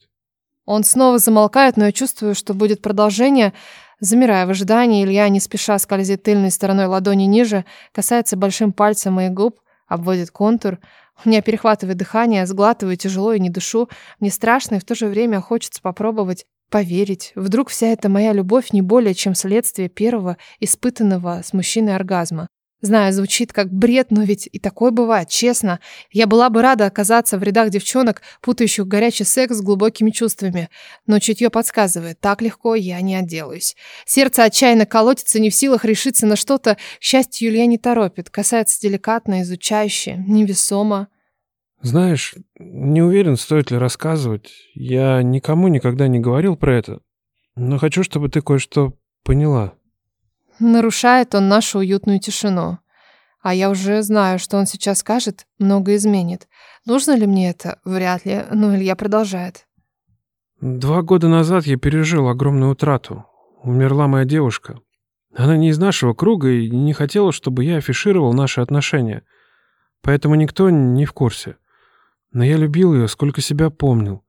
Он снова замолкает, но я чувствую, что будет продолжение. Замирая в ожидании, Илья не спеша скользит тыльной стороной ладони ниже, касается большим пальцем моих губ, обводит контур. У меня перехватывает дыхание, сглатываю тяжело и не дышу. Мне страшно и в то же время хочется попробовать Поверить. Вдруг вся эта моя любовь не более чем следствие первого испытанного с мужчиной оргазма. Знаю, звучит как бред, но ведь и такое бывает, честно. Я была бы рада оказаться в рядах девчонок, путающих горячий секс с глубокими чувствами. Но чутье подсказывает, так легко я не отделаюсь. Сердце отчаянно колотится, не в силах решиться на что-то. К счастью, Илья не торопит, касается деликатно, изучающе, невесомо. Знаешь, не уверен, стоит ли рассказывать. Я никому никогда не говорил про это. Но хочу, чтобы ты кое-что поняла. Нарушает он нашу уютную тишину. А я уже знаю, что он сейчас скажет, много изменит. Нужно ли мне это? Вряд ли. Но Илья продолжает. Два года назад я пережил огромную утрату. Умерла моя девушка. Она не из нашего круга и не хотела, чтобы я афишировал наши отношения. Поэтому никто не в курсе. Но я любил ее, сколько себя помнил.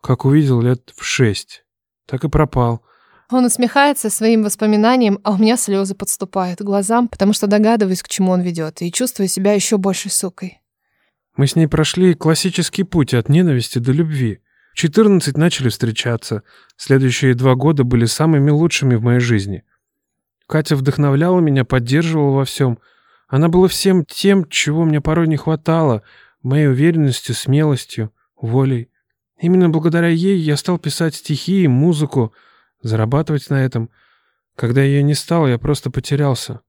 Как увидел лет в шесть. Так и пропал. Он усмехается своим воспоминанием, а у меня слезы подступают к глазам, потому что догадываюсь, к чему он ведет, и чувствую себя еще большей сукой. Мы с ней прошли классический путь от ненависти до любви. В 14 начали встречаться. Следующие два года были самыми лучшими в моей жизни. Катя вдохновляла меня, поддерживала во всем. Она была всем тем, чего мне порой не хватало, моей уверенностью, смелостью, волей. Именно благодаря ей я стал писать стихи и музыку, зарабатывать на этом. Когда ее не стало, я просто потерялся.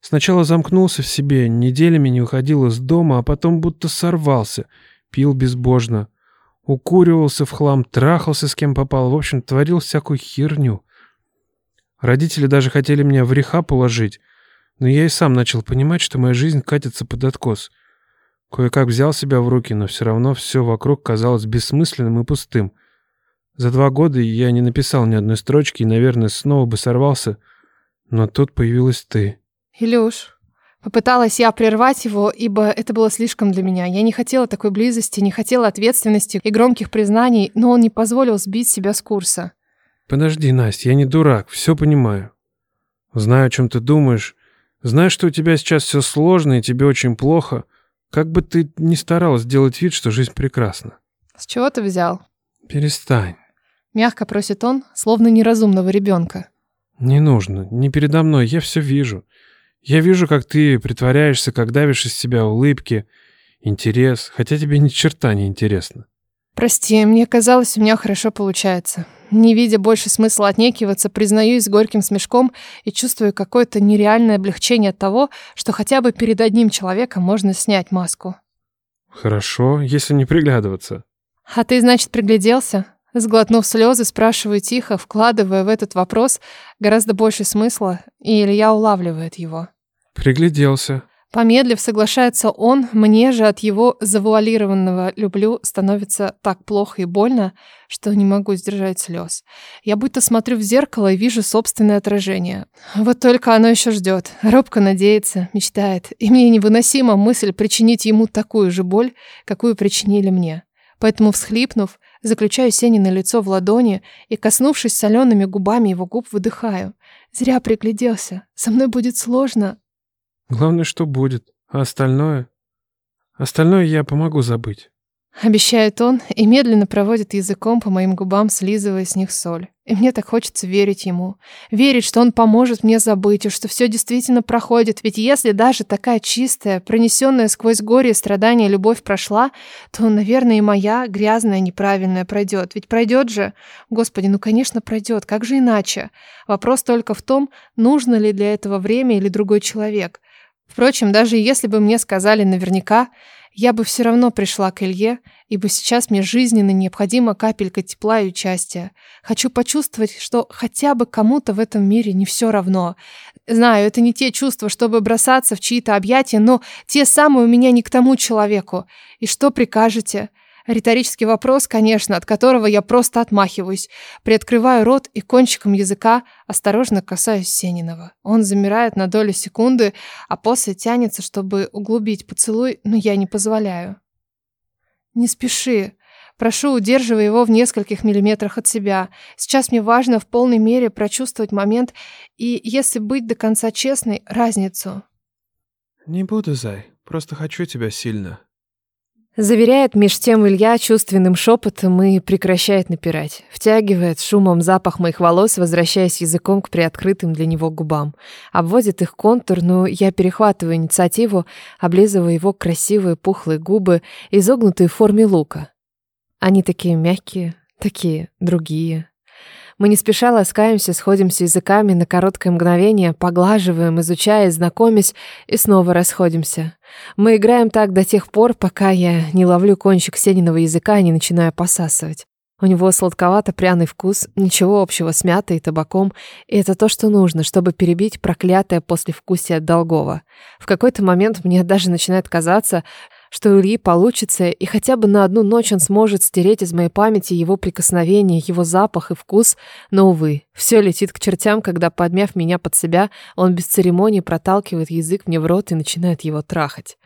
Сначала замкнулся в себе, неделями не уходил из дома, а потом будто сорвался, пил безбожно, укуривался в хлам, трахался с кем попал, в общем, творил всякую херню. Родители даже хотели меня в рехаб уложить, но я и сам начал понимать, что моя жизнь катится под откос. Кое-как взял себя в руки, но все равно все вокруг казалось бессмысленным и пустым. За два года я не написал ни одной строчки и, наверное, снова бы сорвался, но тут появилась ты. Илюш, попыталась я прервать его, ибо это было слишком для меня. Я не хотела такой близости, не хотела ответственности и громких признаний, но он не позволил сбить себя с курса. Подожди, Настя, я не дурак, все понимаю. Знаю, о чем ты думаешь. Знаю, что у тебя сейчас все сложно и тебе очень плохо. Как бы ты ни старалась сделать вид, что жизнь прекрасна. С чего ты взял? Перестань. Мягко просит он, словно неразумного ребенка. Не нужно, не передо мной, я все вижу. Я вижу, как ты притворяешься, как давишь из себя улыбки, интерес, хотя тебе ни черта не интересно. Прости, мне казалось, у меня хорошо получается. Не видя больше смысла отнекиваться, признаюсь с горьким смешком и чувствую какое-то нереальное облегчение от того, что хотя бы перед одним человеком можно снять маску. Хорошо, если не приглядываться. А ты, значит, пригляделся? Сглотнув слезы, спрашиваю тихо, вкладывая в этот вопрос гораздо больше смысла, и Илья улавливает его. Пригляделся. Помедлив, соглашается он, мне же от его завуалированного «люблю» становится так плохо и больно, что не могу сдержать слез. Я будто смотрю в зеркало и вижу собственное отражение. Вот только оно еще ждет, робко надеется, мечтает, и мне невыносима мысль причинить ему такую же боль, какую причинили мне. Поэтому, всхлипнув, заключаю Сенина лицо в ладони и, коснувшись солеными губами его губ, выдыхаю. Зря пригляделся. Со мной будет сложно, Главное, что будет. А остальное... Остальное я помогу забыть. Обещает он и медленно проводит языком по моим губам, слизывая с них соль. И мне так хочется верить ему. Верить, что он поможет мне забыть, и что все действительно проходит. Ведь если даже такая чистая, пронесенная сквозь горе и страдания любовь прошла, то, наверное, и моя грязная, неправильная пройдет. Ведь пройдет же. Господи, ну, конечно, пройдет. Как же иначе? Вопрос только в том, нужно ли для этого время или другой человек. Впрочем, даже если бы мне сказали наверняка, я бы все равно пришла к Илье, ибо сейчас мне жизненно необходима капелька тепла и участия. Хочу почувствовать, что хотя бы кому-то в этом мире не все равно. Знаю, это не те чувства, чтобы бросаться в чьи-то объятия, но те самые у меня не к тому человеку. И что прикажете? Риторический вопрос, конечно, от которого я просто отмахиваюсь. Приоткрываю рот и кончиком языка осторожно касаюсь Сенинова. Он замирает на долю секунды, а после тянется, чтобы углубить поцелуй, но я не позволяю. «Не спеши», Прошу, удерживая его в нескольких миллиметрах от себя. Сейчас мне важно в полной мере прочувствовать момент и, если быть до конца честной, разницу. «Не буду, Зай. Просто хочу тебя сильно», Заверяет меж тем Илья чувственным шепотом и прекращает напирать. Втягивает шумом запах моих волос, возвращаясь языком к приоткрытым для него губам. Обводит их контур, но я перехватываю инициативу, облизывая его красивые пухлые губы, изогнутые в форме лука. Они такие мягкие, такие другие. Мы не спеша ласкаемся, сходимся языками на короткое мгновение, поглаживаем, изучая, знакомясь, и снова расходимся. Мы играем так до тех пор, пока я не ловлю кончик Сениного языка и не начинаю посасывать. У него сладковато-пряный вкус, ничего общего с мятой и табаком, и это то, что нужно, чтобы перебить проклятое послевкусие долгого. В какой-то момент мне даже начинает казаться, что у Ильи получится, и хотя бы на одну ночь он сможет стереть из моей памяти его прикосновение, его запах и вкус, но, увы, все летит к чертям, когда, подмяв меня под себя, он без церемонии проталкивает язык мне в рот и начинает его трахать.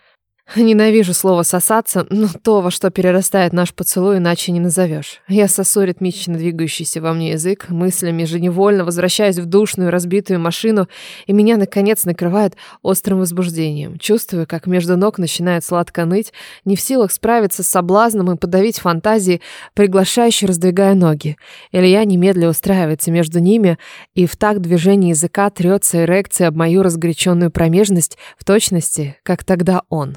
Ненавижу слово «сосаться», но то, во что перерастает наш поцелуй, иначе не назовешь. Я сосу ритмично двигающийся во мне язык, мыслями же невольно возвращаюсь в душную разбитую машину, и меня, наконец, накрывает острым возбуждением. Чувствую, как между ног начинает сладко ныть, не в силах справиться с соблазном и подавить фантазии, приглашающе раздвигая ноги. Илья немедля устраивается между ними, и в такт движения языка трется эрекция об мою разгоряченную промежность в точности, как тогда он.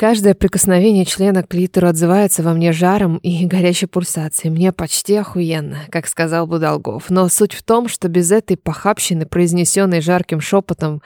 Каждое прикосновение члена к клитору отзывается во мне жаром и <laughs> горячей пульсацией. Мне почти охуенно, как сказал Будолгов. Но суть в том, что без этой похабщины, произнесенной жарким шепотом,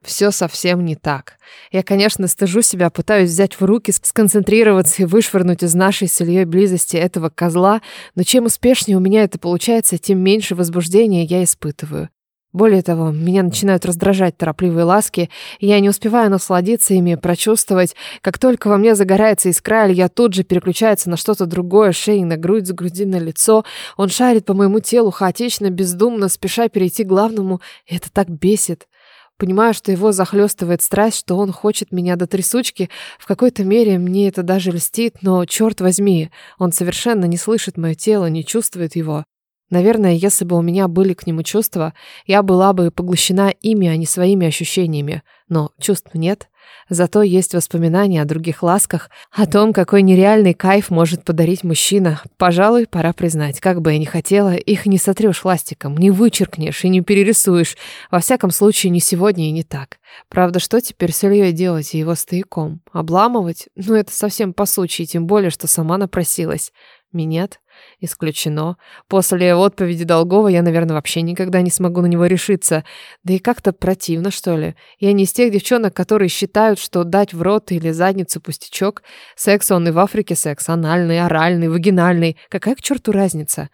все совсем не так. Я, конечно, стыжу себя, пытаюсь взять в руки, сконцентрироваться и вышвырнуть из нашей с Ильей близости этого козла, но чем успешнее у меня это получается, тем меньше возбуждения я испытываю. Более того, меня начинают раздражать торопливые ласки, и я не успеваю насладиться ими, прочувствовать. Как только во мне загорается искра, я тут же переключается на что-то другое, шеей на грудь, с груди на лицо. Он шарит по моему телу хаотично, бездумно, спеша перейти к главному, и это так бесит. Понимаю, что его захлестывает страсть, что он хочет меня до трясучки. В какой-то мере мне это даже льстит, но, черт возьми, он совершенно не слышит мое тело, не чувствует его. Наверное, если бы у меня были к нему чувства, я была бы поглощена ими, а не своими ощущениями. Но чувств нет. Зато есть воспоминания о других ласках, о том, какой нереальный кайф может подарить мужчина. Пожалуй, пора признать, как бы я ни хотела, их не сотрешь ластиком, не вычеркнешь и не перерисуешь. Во всяком случае, не сегодня и не так. Правда, что теперь с Ильей делать и его стояком? Обламывать? Ну, это совсем по случаю, тем более, что сама напросилась. Минет? Исключено. После отповеди Долгова я, наверное, вообще никогда не смогу на него решиться. Да и как-то противно, что ли. Я не из тех девчонок, которые считают, что дать в рот или задницу пустячок. Секс он и в Африке секс. Анальный, оральный, вагинальный. Какая к черту разница?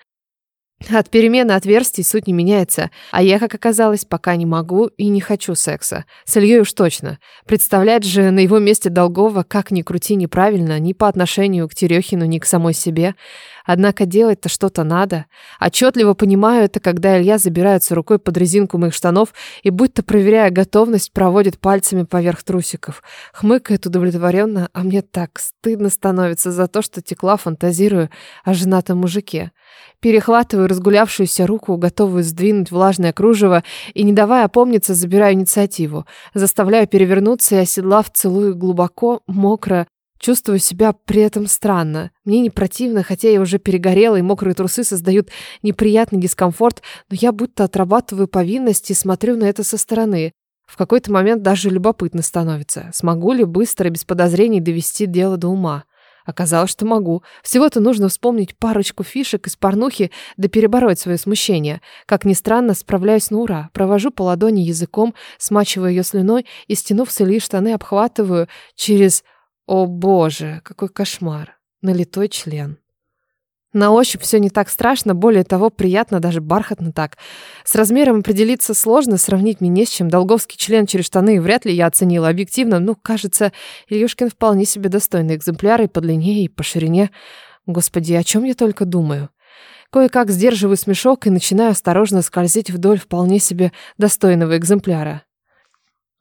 От перемены отверстий суть не меняется, а я, как оказалось, пока не могу и не хочу секса. С Ильей уж точно. Представлять же на его месте Долгова, как ни крути, неправильно, ни по отношению к Терехину, ни к самой себе. Однако делать-то что-то надо. Отчетливо понимаю это, когда Илья забирается рукой под резинку моих штанов и, будто проверяя готовность, проводит пальцами поверх трусиков. Хмыкает удовлетворенно, а мне так стыдно становится за то, что текла, фантазирую о женатом мужике. Перехватываю разгулявшуюся руку, готовую сдвинуть влажное кружево, и, не давая опомниться, забираю инициативу. Заставляю перевернуться и, оседлав, целую глубоко, мокро, Чувствую себя при этом странно. Мне не противно, хотя я уже перегорела, и мокрые трусы создают неприятный дискомфорт, но я будто отрабатываю повинность и смотрю на это со стороны. В какой-то момент даже любопытно становится, смогу ли быстро, без подозрений довести дело до ума. Оказалось, что могу. Всего-то нужно вспомнить парочку фишек из порнухи, да перебороть свое смущение. Как ни странно, справляюсь на ура. Провожу по ладони языком, смачиваю ее слюной и, стянув с Ильи штаны, обхватываю через о боже, какой кошмар. Налитой член. На ощупь все не так страшно, более того, приятно, даже бархатно так. С размером определиться сложно, сравнить мне не с чем. Долговский член через штаны вряд ли я оценила объективно. Ну, кажется, Ильюшкин вполне себе достойный экземпляр и по длине, и по ширине. Господи, о чем я только думаю. Кое-как сдерживаю смешок и начинаю осторожно скользить вдоль вполне себе достойного экземпляра.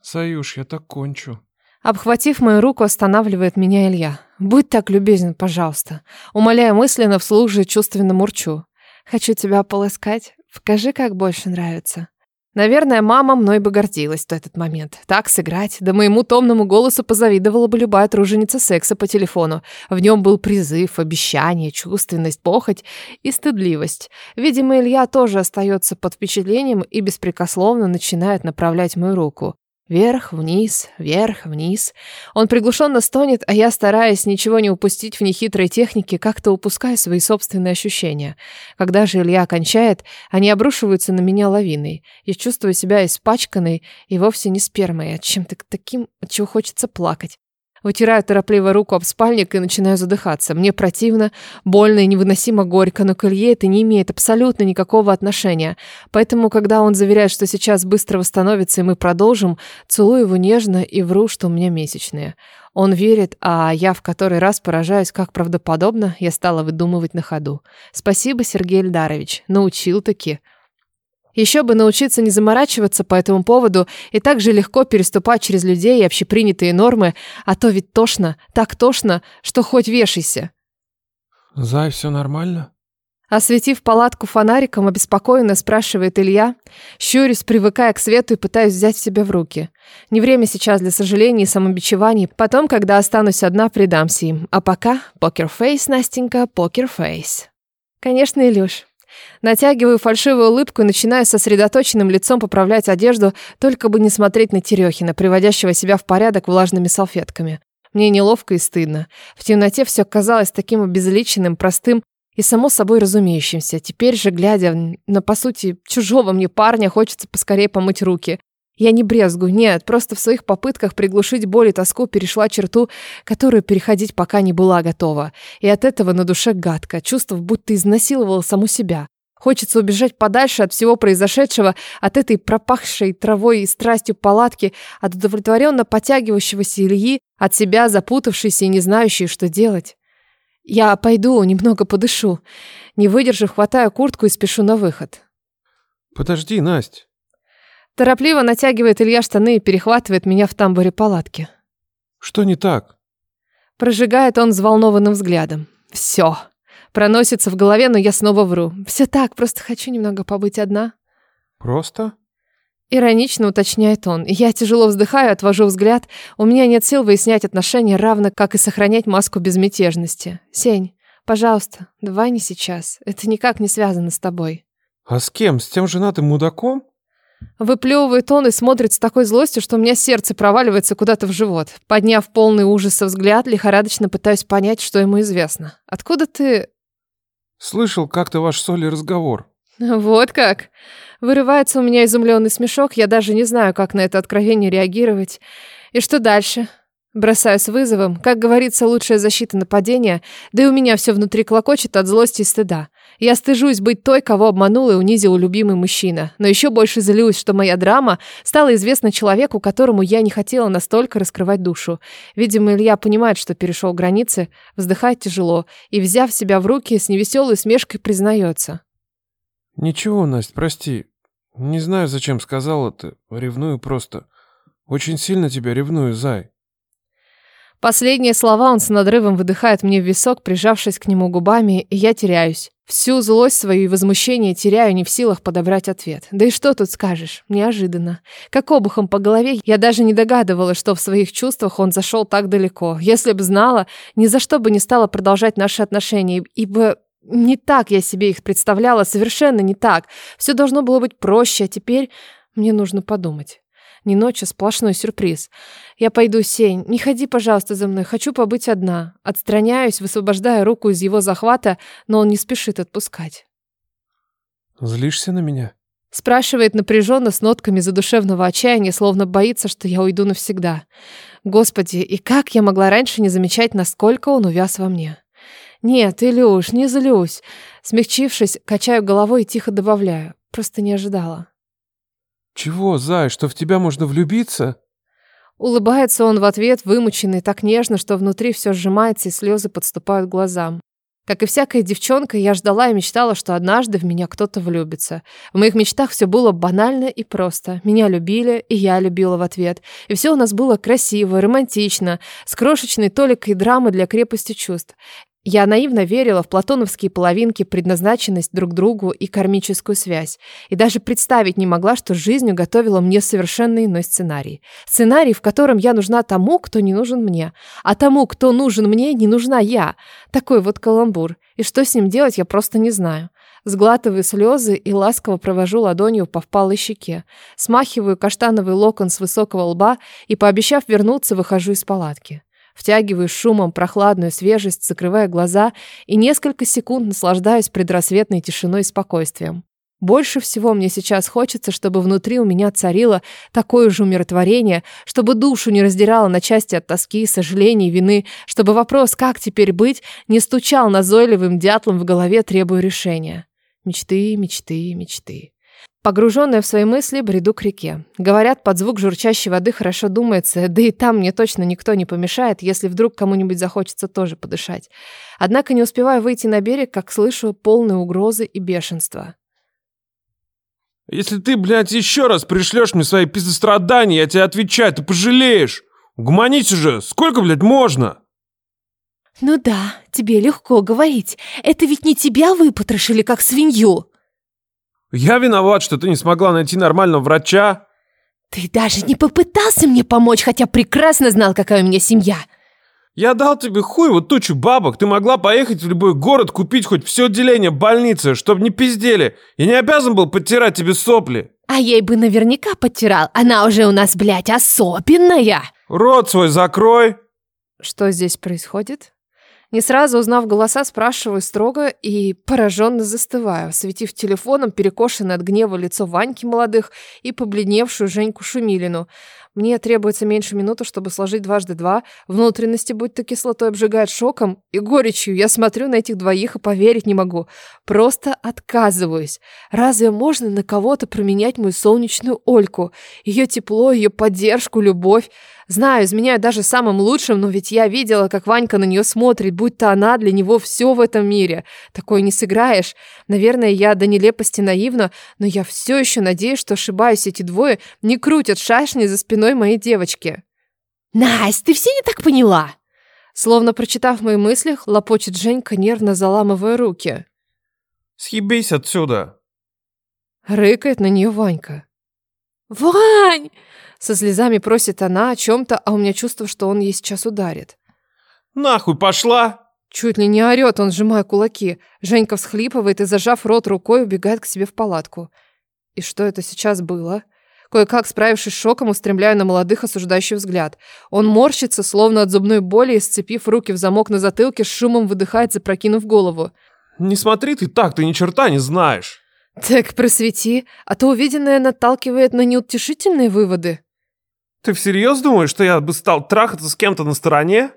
«Саюш, я так кончу», Обхватив мою руку, останавливает меня Илья. «Будь так любезен, пожалуйста». Умоляя мысленно, вслух же чувственно мурчу. «Хочу тебя полоскать. Покажи, как больше нравится». Наверное, мама мной бы гордилась в этот момент. Так сыграть, да моему томному голосу позавидовала бы любая труженица секса по телефону. В нем был призыв, обещание, чувственность, похоть и стыдливость. Видимо, Илья тоже остается под впечатлением и беспрекословно начинает направлять мою руку. Вверх, вниз, вверх, вниз. Он приглушенно стонет, а я, стараясь ничего не упустить в нехитрой технике, как-то упускаю свои собственные ощущения. Когда же Илья кончает, они обрушиваются на меня лавиной. Я чувствую себя испачканной и вовсе не спермой, а чем-то таким, от чего хочется плакать. Вытираю торопливо руку об спальник и начинаю задыхаться. Мне противно, больно и невыносимо горько, но к Илье это не имеет абсолютно никакого отношения. Поэтому, когда он заверяет, что сейчас быстро восстановится и мы продолжим, целую его нежно и вру, что у меня месячные. Он верит, а я в который раз поражаюсь, как правдоподобно я стала выдумывать на ходу. Спасибо, Сергей Эльдарович, научил таки. Еще бы научиться не заморачиваться по этому поводу и так же легко переступать через людей и общепринятые нормы, а то ведь тошно, так тошно, что хоть вешайся. Зай, все нормально? Осветив палатку фонариком, обеспокоенно спрашивает Илья, щурюсь, привыкая к свету и пытаюсь взять себя в руки. Не время сейчас для сожалений и самобичеваний, потом, когда останусь одна, предамся им. А пока покерфейс, Настенька, покерфейс. Конечно, Илюш. Натягиваю фальшивую улыбку и начинаю сосредоточенным лицом поправлять одежду, только бы не смотреть на Терехина, приводящего себя в порядок влажными салфетками. Мне неловко и стыдно. В темноте все казалось таким обезличенным, простым и само собой разумеющимся. Теперь же, глядя на, по сути, чужого мне парня, хочется поскорее помыть руки. Я не брезгую, нет, просто в своих попытках приглушить боль и тоску перешла черту, которую переходить пока не была готова. И от этого на душе гадко, чувство, будто изнасиловала саму себя. Хочется убежать подальше от всего произошедшего, от этой пропахшей травой и страстью палатки, от удовлетворенно потягивающегося Ильи, от себя запутавшейся и не знающей, что делать. Я пойду, немного подышу. Не выдержав, хватаю куртку и спешу на выход. Подожди, Настя. Торопливо натягивает Илья штаны и перехватывает меня в тамбуре палатки. Что не так? Прожигает он взволнованным взглядом. Все. Проносится в голове, но я снова вру. Все так, просто хочу немного побыть одна. Просто? Иронично уточняет он. Я тяжело вздыхаю, отвожу взгляд. У меня нет сил выяснять отношения, равно как и сохранять маску безмятежности. Сень, пожалуйста, давай не сейчас. Это никак не связано с тобой. А с кем? С тем женатым мудаком? Выплевывает он и смотрит с такой злостью, что у меня сердце проваливается куда-то в живот. Подняв полный ужаса взгляд, лихорадочно пытаюсь понять, что ему известно. Откуда ты... Слышал как-то ваш с Олей разговор. Вот как. Вырывается у меня изумленный смешок, я даже не знаю, как на это откровение реагировать. И что дальше? Бросаю с вызовом. Как говорится, лучшая защита нападения, да и у меня все внутри клокочет от злости и стыда. Я стыжусь быть той, кого обманул и унизил любимый мужчина. Но еще больше злюсь, что моя драма стала известна человеку, которому я не хотела настолько раскрывать душу. Видимо, Илья понимает, что перешел границы, вздыхает тяжело и, взяв себя в руки, с невеселой смешкой признается. Ничего, Настя, прости. Не знаю, зачем сказал это. Ревную просто. Очень сильно тебя ревную, Зай. Последние слова он с надрывом выдыхает мне в висок, прижавшись к нему губами, и я теряюсь. Всю злость свою и возмущение теряю, не в силах подобрать ответ. Да и что тут скажешь? Неожиданно. Как обухом по голове, я даже не догадывалась, что в своих чувствах он зашел так далеко. Если бы знала, ни за что бы не стала продолжать наши отношения, ибо не так я себе их представляла, совершенно не так. Все должно было быть проще, а теперь мне нужно подумать. Не ночь, а сплошной сюрприз. Я пойду, Сень, не ходи, пожалуйста, за мной, хочу побыть одна. Отстраняюсь, высвобождая руку из его захвата, но он не спешит отпускать. Злишься на меня? Спрашивает напряженно с нотками задушевного отчаяния, словно боится, что я уйду навсегда. Господи, и как я могла раньше не замечать, насколько он увяз во мне? «Нет, Илюш, не злюсь». Смягчившись, качаю головой и тихо добавляю. Просто не ожидала. «Чего, Зай, что в тебя можно влюбиться?» Улыбается он в ответ, вымученный так нежно, что внутри все сжимается и слезы подступают к глазам. Как и всякая девчонка, я ждала и мечтала, что однажды в меня кто-то влюбится. В моих мечтах все было банально и просто. Меня любили, и я любила в ответ. И все у нас было красиво, романтично, с крошечной толикой драмы для крепости чувств. Я наивно верила в платоновские половинки, предназначенность друг другу и кармическую связь. И даже представить не могла, что жизнь готовила мне совершенно иной сценарий. Сценарий, в котором я нужна тому, кто не нужен мне. А тому, кто нужен мне, не нужна я. Такой вот каламбур. И что с ним делать, я просто не знаю. Сглатываю слезы и ласково провожу ладонью по впалой щеке. Смахиваю каштановый локон с высокого лба и, пообещав вернуться, выхожу из палатки. Втягиваю шумом прохладную свежесть, закрывая глаза и несколько секунд наслаждаюсь предрассветной тишиной и спокойствием. Больше всего мне сейчас хочется, чтобы внутри у меня царило такое же умиротворение, чтобы душу не раздирало на части от тоски, сожалений, вины, чтобы вопрос «как теперь быть?» не стучал назойливым дятлом в голове, требуя решения. Мечты, мечты, мечты. Погруженная в свои мысли, бреду к реке. Говорят, под звук журчащей воды хорошо думается, да и там мне точно никто не помешает, если вдруг кому-нибудь захочется тоже подышать. Однако не успеваю выйти на берег, как слышу полные угрозы и бешенства. Если ты, блядь, еще раз пришлешь мне свои пиздострадания, я тебе отвечаю, ты пожалеешь. Угомонись уже, сколько, блядь, можно? Ну да, тебе легко говорить. Это ведь не тебя выпотрошили, как свинью. Я виноват, что ты не смогла найти нормального врача. Ты даже не попытался мне помочь, хотя прекрасно знал, какая у меня семья. Я дал тебе хуй вот тучу бабок. Ты могла поехать в любой город, купить хоть все отделение больницы, чтобы не пиздели. Я не обязан был подтирать тебе сопли. А ей бы наверняка подтирал. Она уже у нас, блядь, особенная. Рот свой закрой. Что здесь происходит? Не сразу узнав голоса, спрашиваю строго и пораженно застываю, светив телефоном перекошенное от гнева лицо Ваньки молодых и побледневшую Женьку Шумилину. Мне требуется меньше минуты, чтобы сложить дважды два. Внутренности, будь то кислотой, обжигает шоком и горечью. Я смотрю на этих двоих и поверить не могу. Просто отказываюсь. Разве можно на кого-то променять мою солнечную Ольку? Ее тепло, ее поддержку, любовь. Знаю, изменяю даже самым лучшим, но ведь я видела, как Ванька на нее смотрит, будь то она для него все в этом мире. Такое не сыграешь. Наверное, я до нелепости наивна, но я все еще надеюсь, что ошибаюсь. Эти двое не крутят шашни за спиной моей девочки. «Настя, ты все не так поняла?» Словно прочитав мои мысли, лопочет Женька, нервно заламывая руки. Съебись отсюда. Рыкает на нее Ванька. «Вань!» Со слезами просит она о чем-то, а у меня чувство, что он ей сейчас ударит. Нахуй пошла! Чуть ли не орет, он сжимая кулаки. Женька всхлипывает и, зажав рот рукой, убегает к себе в палатку. И что это сейчас было? Кое-как, справившись с шоком, устремляю на молодых осуждающий взгляд. Он морщится, словно от зубной боли, и, сцепив руки в замок на затылке, с шумом выдыхает, запрокинув голову. Не смотри ты так, ты ни черта не знаешь. Так просвети, а то увиденное наталкивает на неутешительные выводы. Ты всерьез думаешь, что я бы стал трахаться с кем-то на стороне?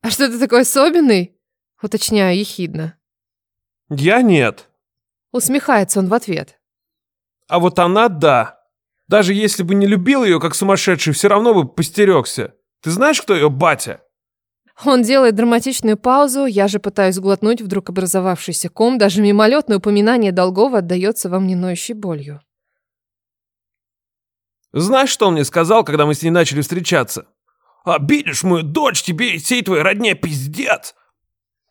А что ты такой особенный? Уточняю ехидно. Я нет. Усмехается он в ответ. А вот она да. Даже если бы не любил ее как сумасшедший, все равно бы постерегся. Ты знаешь, кто ее батя? Он делает драматичную паузу, я же пытаюсь глотнуть вдруг образовавшийся ком, даже мимолетное упоминание долгого отдается во мне ноющей болью. Знаешь, что он мне сказал, когда мы с ней начали встречаться? «Обидишь мою дочь, тебе и всей твоей родне пиздец!»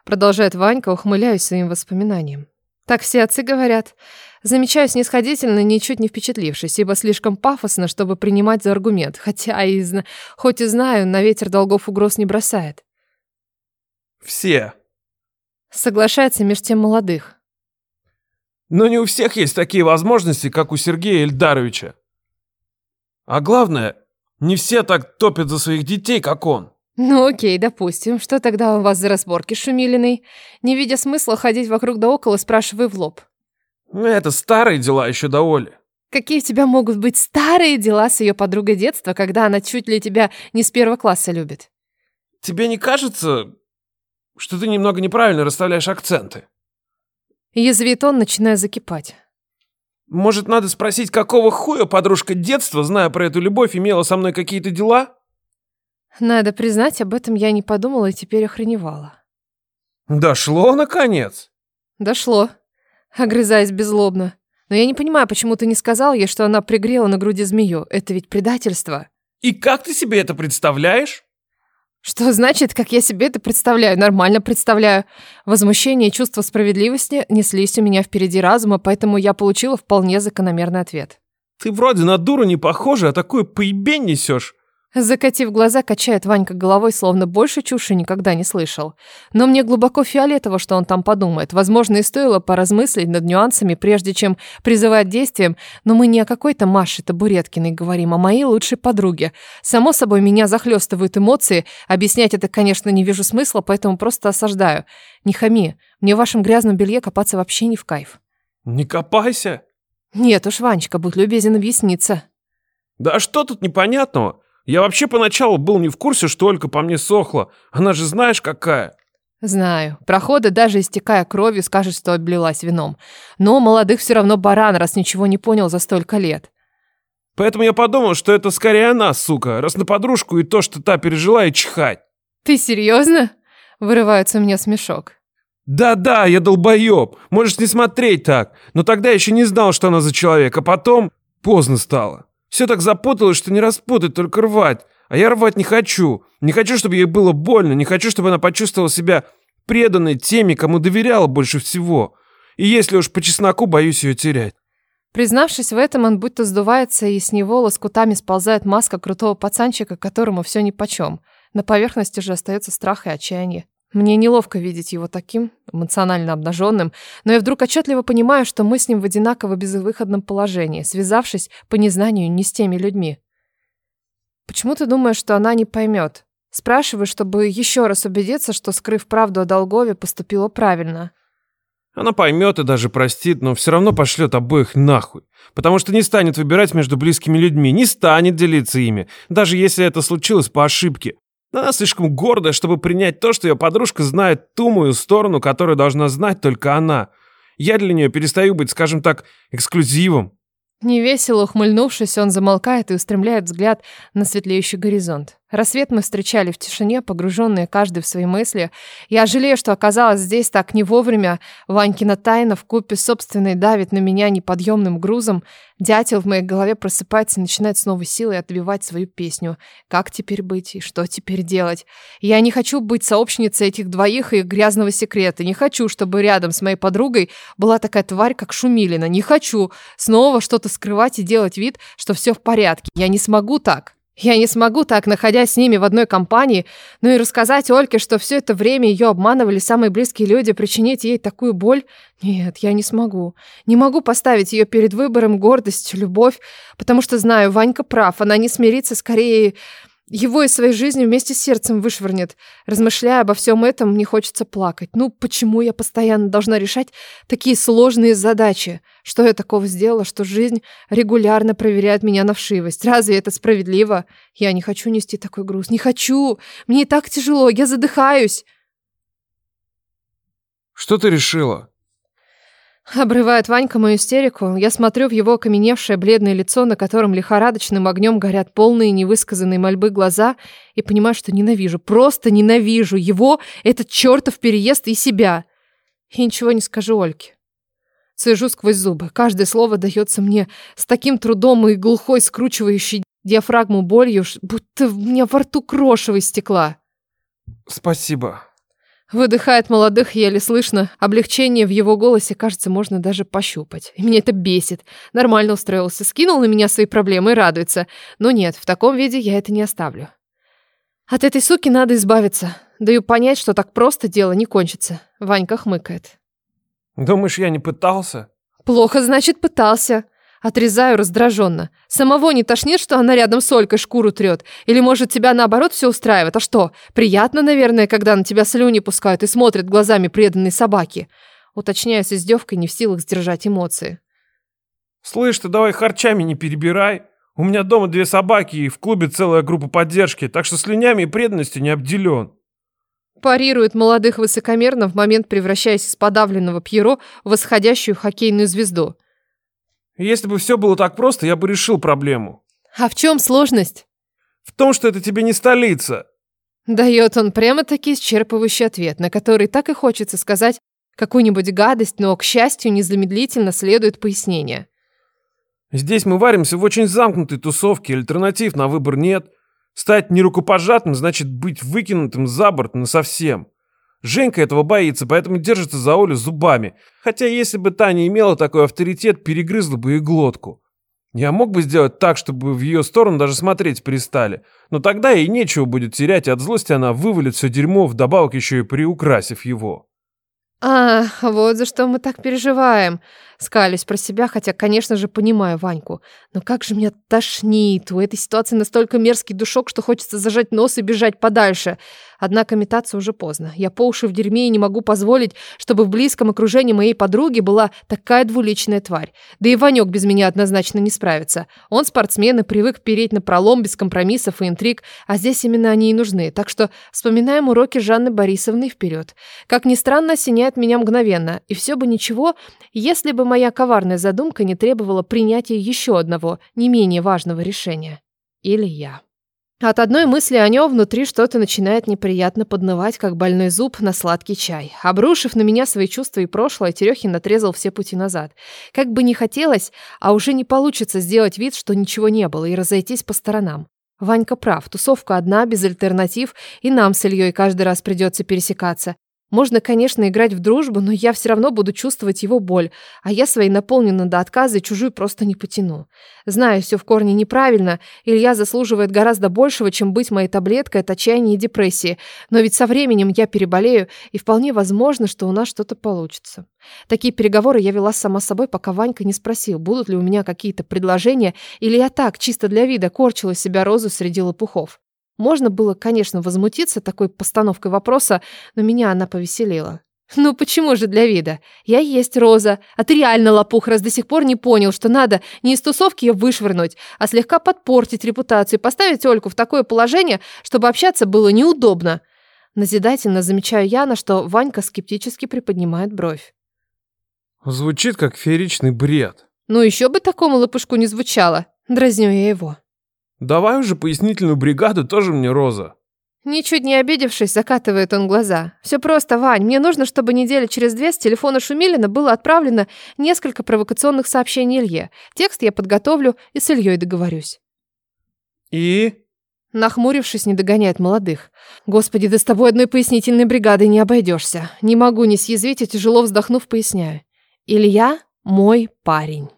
Продолжает Ванька, ухмыляясь своим воспоминанием. Так все отцы говорят. Замечаю снисходительно, ничуть не впечатлившись, ибо слишком пафосно, чтобы принимать за аргумент, хотя и зна... хоть и знаю, на ветер долгов угроз не бросает. Все. Соглашается меж тем молодых. Но не у всех есть такие возможности, как у Сергея Эльдаровича. А главное, не все так топят за своих детей, как он. Ну окей, допустим. Что тогда у вас за разборки Шумилиной? Не видя смысла ходить вокруг да около, спрашиваю в лоб. Ну, это старые дела еще до Оли. Какие у тебя могут быть старые дела с ее подругой детства, когда она чуть ли тебя не с первого класса любит? Тебе не кажется, что ты немного неправильно расставляешь акценты? Язвит он, начиная закипать. Может, надо спросить, какого хуя подружка детства, зная про эту любовь, имела со мной какие-то дела? Надо признать, об этом я не подумала и теперь охреневала. Дошло, наконец. Дошло. Огрызаясь беззлобно. Но я не понимаю, почему ты не сказал ей, что она пригрела на груди змею. Это ведь предательство. И как ты себе это представляешь? Что значит, как я себе это представляю? Нормально представляю. Возмущение и чувство справедливости неслись у меня впереди разума, поэтому я получила вполне закономерный ответ. Ты вроде на дуру не похожа, а такую поебень несешь. Закатив глаза, качает Ванька головой, словно больше чуши никогда не слышал. Но мне глубоко фиолетово, что он там подумает. Возможно, и стоило поразмыслить над нюансами, прежде чем призывать действием, но мы не о какой-то Маше Табуреткиной говорим, а моей лучшей подруге. Само собой, меня захлестывают эмоции. Объяснять это, конечно, не вижу смысла, поэтому просто осаждаю. Не хами, мне в вашем грязном белье копаться вообще не в кайф. Не копайся. Нет уж, Ванечка, будь любезен объясниться. Да что тут непонятного? Я вообще поначалу был не в курсе, что Олька по мне сохла. Она же знаешь какая. Знаю. Проходы, даже истекая кровью, скажет, что облилась вином. Но молодых все равно баран, раз ничего не понял за столько лет. Поэтому я подумал, что это скорее она, сука, раз на подружку и то, что та пережила, и чихать. Ты серьезно? Вырывается у меня смешок. Да-да, я долбоеб. Можешь не смотреть так. Но тогда еще не знал, что она за человек. А потом поздно стало. Все так запуталось, что не распутать, только рвать. А я рвать не хочу. Не хочу, чтобы ей было больно. Не хочу, чтобы она почувствовала себя преданной теми, кому доверяла больше всего. И если уж по чесноку, боюсь ее терять. Признавшись в этом, он будто сдувается, и с него лоскутами сползает маска крутого пацанчика, которому все нипочем. На поверхности же остается страх и отчаяние. Мне неловко видеть его таким, эмоционально обнаженным, но я вдруг отчетливо понимаю, что мы с ним в одинаково безвыходном положении, связавшись по незнанию не с теми людьми. Почему ты думаешь, что она не поймет? Спрашиваю, чтобы еще раз убедиться, что, скрыв правду о Долгове, поступила правильно. Она поймет и даже простит, но все равно пошлет обоих нахуй. Потому что не станет выбирать между близкими людьми, не станет делиться ими, даже если это случилось по ошибке. Она слишком гордая, чтобы принять то, что ее подружка знает ту мою сторону, которую должна знать только она. Я для нее перестаю быть, скажем так, эксклюзивом. Невесело ухмыльнувшись, он замолкает и устремляет взгляд на светлеющий горизонт. Рассвет мы встречали в тишине, погруженные каждый в свои мысли. Я жалею, что оказалась здесь так не вовремя. Ванькина тайна в купе собственной давит на меня неподъемным грузом. Дятел в моей голове просыпается и начинает с новой силой отбивать свою песню. Как теперь быть и что теперь делать? Я не хочу быть сообщницей этих двоих и грязного секрета. Не хочу, чтобы рядом с моей подругой была такая тварь, как Шумилина. Не хочу снова что-то скрывать и делать вид, что все в порядке. Я не смогу так. Я не смогу так, находясь с ними в одной компании, ну и рассказать Ольке, что все это время ее обманывали самые близкие люди, причинить ей такую боль. Нет, я не смогу. Не могу поставить ее перед выбором гордость, любовь, потому что знаю, Ванька прав, она не смирится, скорее его из своей жизни вместе с сердцем вышвырнет. Размышляя обо всем этом, мне хочется плакать. Ну, почему я постоянно должна решать такие сложные задачи? Что я такого сделала, что жизнь регулярно проверяет меня на вшивость? Разве это справедливо? Я не хочу нести такой груз. Не хочу! Мне и так тяжело, я задыхаюсь. Что ты решила? Обрывает Ванька мою истерику. Я смотрю в его окаменевшее бледное лицо, на котором лихорадочным огнем горят полные невысказанные мольбы глаза, и понимаю, что ненавижу, просто ненавижу его, этот чертов переезд и себя. И ничего не скажу Ольке. Цежу сквозь зубы. Каждое слово дается мне с таким трудом и глухой, скручивающей диафрагму болью, будто у меня во рту крошево стекла. Спасибо. Выдыхает молодых, еле слышно. Облегчение в его голосе, кажется, можно даже пощупать. И меня это бесит. Нормально устроился, скинул на меня свои проблемы и радуется. Но нет, в таком виде я это не оставлю. От этой суки надо избавиться. Даю понять, что так просто дело не кончится. Ванька хмыкает. Думаешь, я не пытался? Плохо, значит, пытался. Отрезаю раздраженно. Самого не тошнит, что она рядом с Олькой шкуру трет? Или, может, тебя наоборот все устраивает? А что, приятно, наверное, когда на тебя слюни пускают и смотрят глазами преданной собаки? Уточняю с издевкой, не в силах сдержать эмоции. Слышь, ты давай харчами не перебирай. У меня дома две собаки и в клубе целая группа поддержки, так что слюнями и преданностью не обделен. Парирует молодых высокомерно в момент превращаясь из подавленного Пьеро в восходящую хоккейную звезду. Если бы все было так просто, я бы решил проблему. А в чем сложность? В том, что это тебе не столица. Дает он прямо-таки исчерпывающий ответ, на который так и хочется сказать какую-нибудь гадость, но, к счастью, незамедлительно следует пояснение. Здесь мы варимся в очень замкнутой тусовке, альтернатив на выбор нет. Стать нерукопожатым значит быть выкинутым за борт насовсем. Женька этого боится, поэтому держится за Олю зубами. Хотя если бы Таня имела такой авторитет, перегрызла бы и глотку. Я мог бы сделать так, чтобы в ее сторону даже смотреть перестали. Но тогда ей нечего будет терять, и от злости она вывалит все дерьмо, вдобавок еще и приукрасив его. А, вот за что мы так переживаем. Скалюсь про себя, хотя, конечно же, понимаю Ваньку. Но как же меня тошнит. У этой ситуации настолько мерзкий душок, что хочется зажать нос и бежать подальше. Однако метаться уже поздно. Я по уши в дерьме и не могу позволить, чтобы в близком окружении моей подруги была такая двуличная тварь. Да и Ванек без меня однозначно не справится. Он спортсмен и привык переть на пролом без компромиссов и интриг, а здесь именно они и нужны. Так что вспоминаем уроки Жанны Борисовны вперед. Как ни странно, осеняет меня мгновенно. И все бы ничего, если бы моя коварная задумка не требовала принятия еще одного, не менее важного решения. Или я. От одной мысли о нем внутри что-то начинает неприятно поднывать, как больной зуб на сладкий чай. Обрушив на меня свои чувства и прошлое, Терехин отрезал все пути назад. Как бы не хотелось, а уже не получится сделать вид, что ничего не было, и разойтись по сторонам. Ванька прав, тусовка одна, без альтернатив, и нам с Ильей каждый раз придется пересекаться. Можно, конечно, играть в дружбу, но я все равно буду чувствовать его боль, а я своей наполнена до отказа и чужую просто не потяну. Знаю, все в корне неправильно, Илья заслуживает гораздо большего, чем быть моей таблеткой от отчаяния и депрессии, но ведь со временем я переболею, и вполне возможно, что у нас что-то получится. Такие переговоры я вела сама собой, пока Ванька не спросил, будут ли у меня какие-то предложения, или я так, чисто для вида, корчила себя розу среди лопухов. Можно было, конечно, возмутиться такой постановкой вопроса, но меня она повеселила. Ну почему же для вида? Я есть Роза, а ты реально лопух, раз до сих пор не понял, что надо не из тусовки ее вышвырнуть, а слегка подпортить репутацию и поставить Ольку в такое положение, чтобы общаться было неудобно. Назидательно замечаю я, на что Ванька скептически приподнимает бровь. Звучит как фееричный бред. Ну еще бы такому лопушку не звучало. Дразню я его. Давай уже пояснительную бригаду тоже мне, Роза. Ничуть не обидевшись, закатывает он глаза. Все просто, Вань, мне нужно, чтобы неделю через две с телефона Шумилина было отправлено несколько провокационных сообщений Илье. Текст я подготовлю и с Ильей договорюсь. И? Нахмурившись, не догоняет молодых. Господи, да с тобой одной пояснительной бригадой не обойдешься. Не могу не съязвить, и тяжело вздохнув, поясняю. Илья мой парень.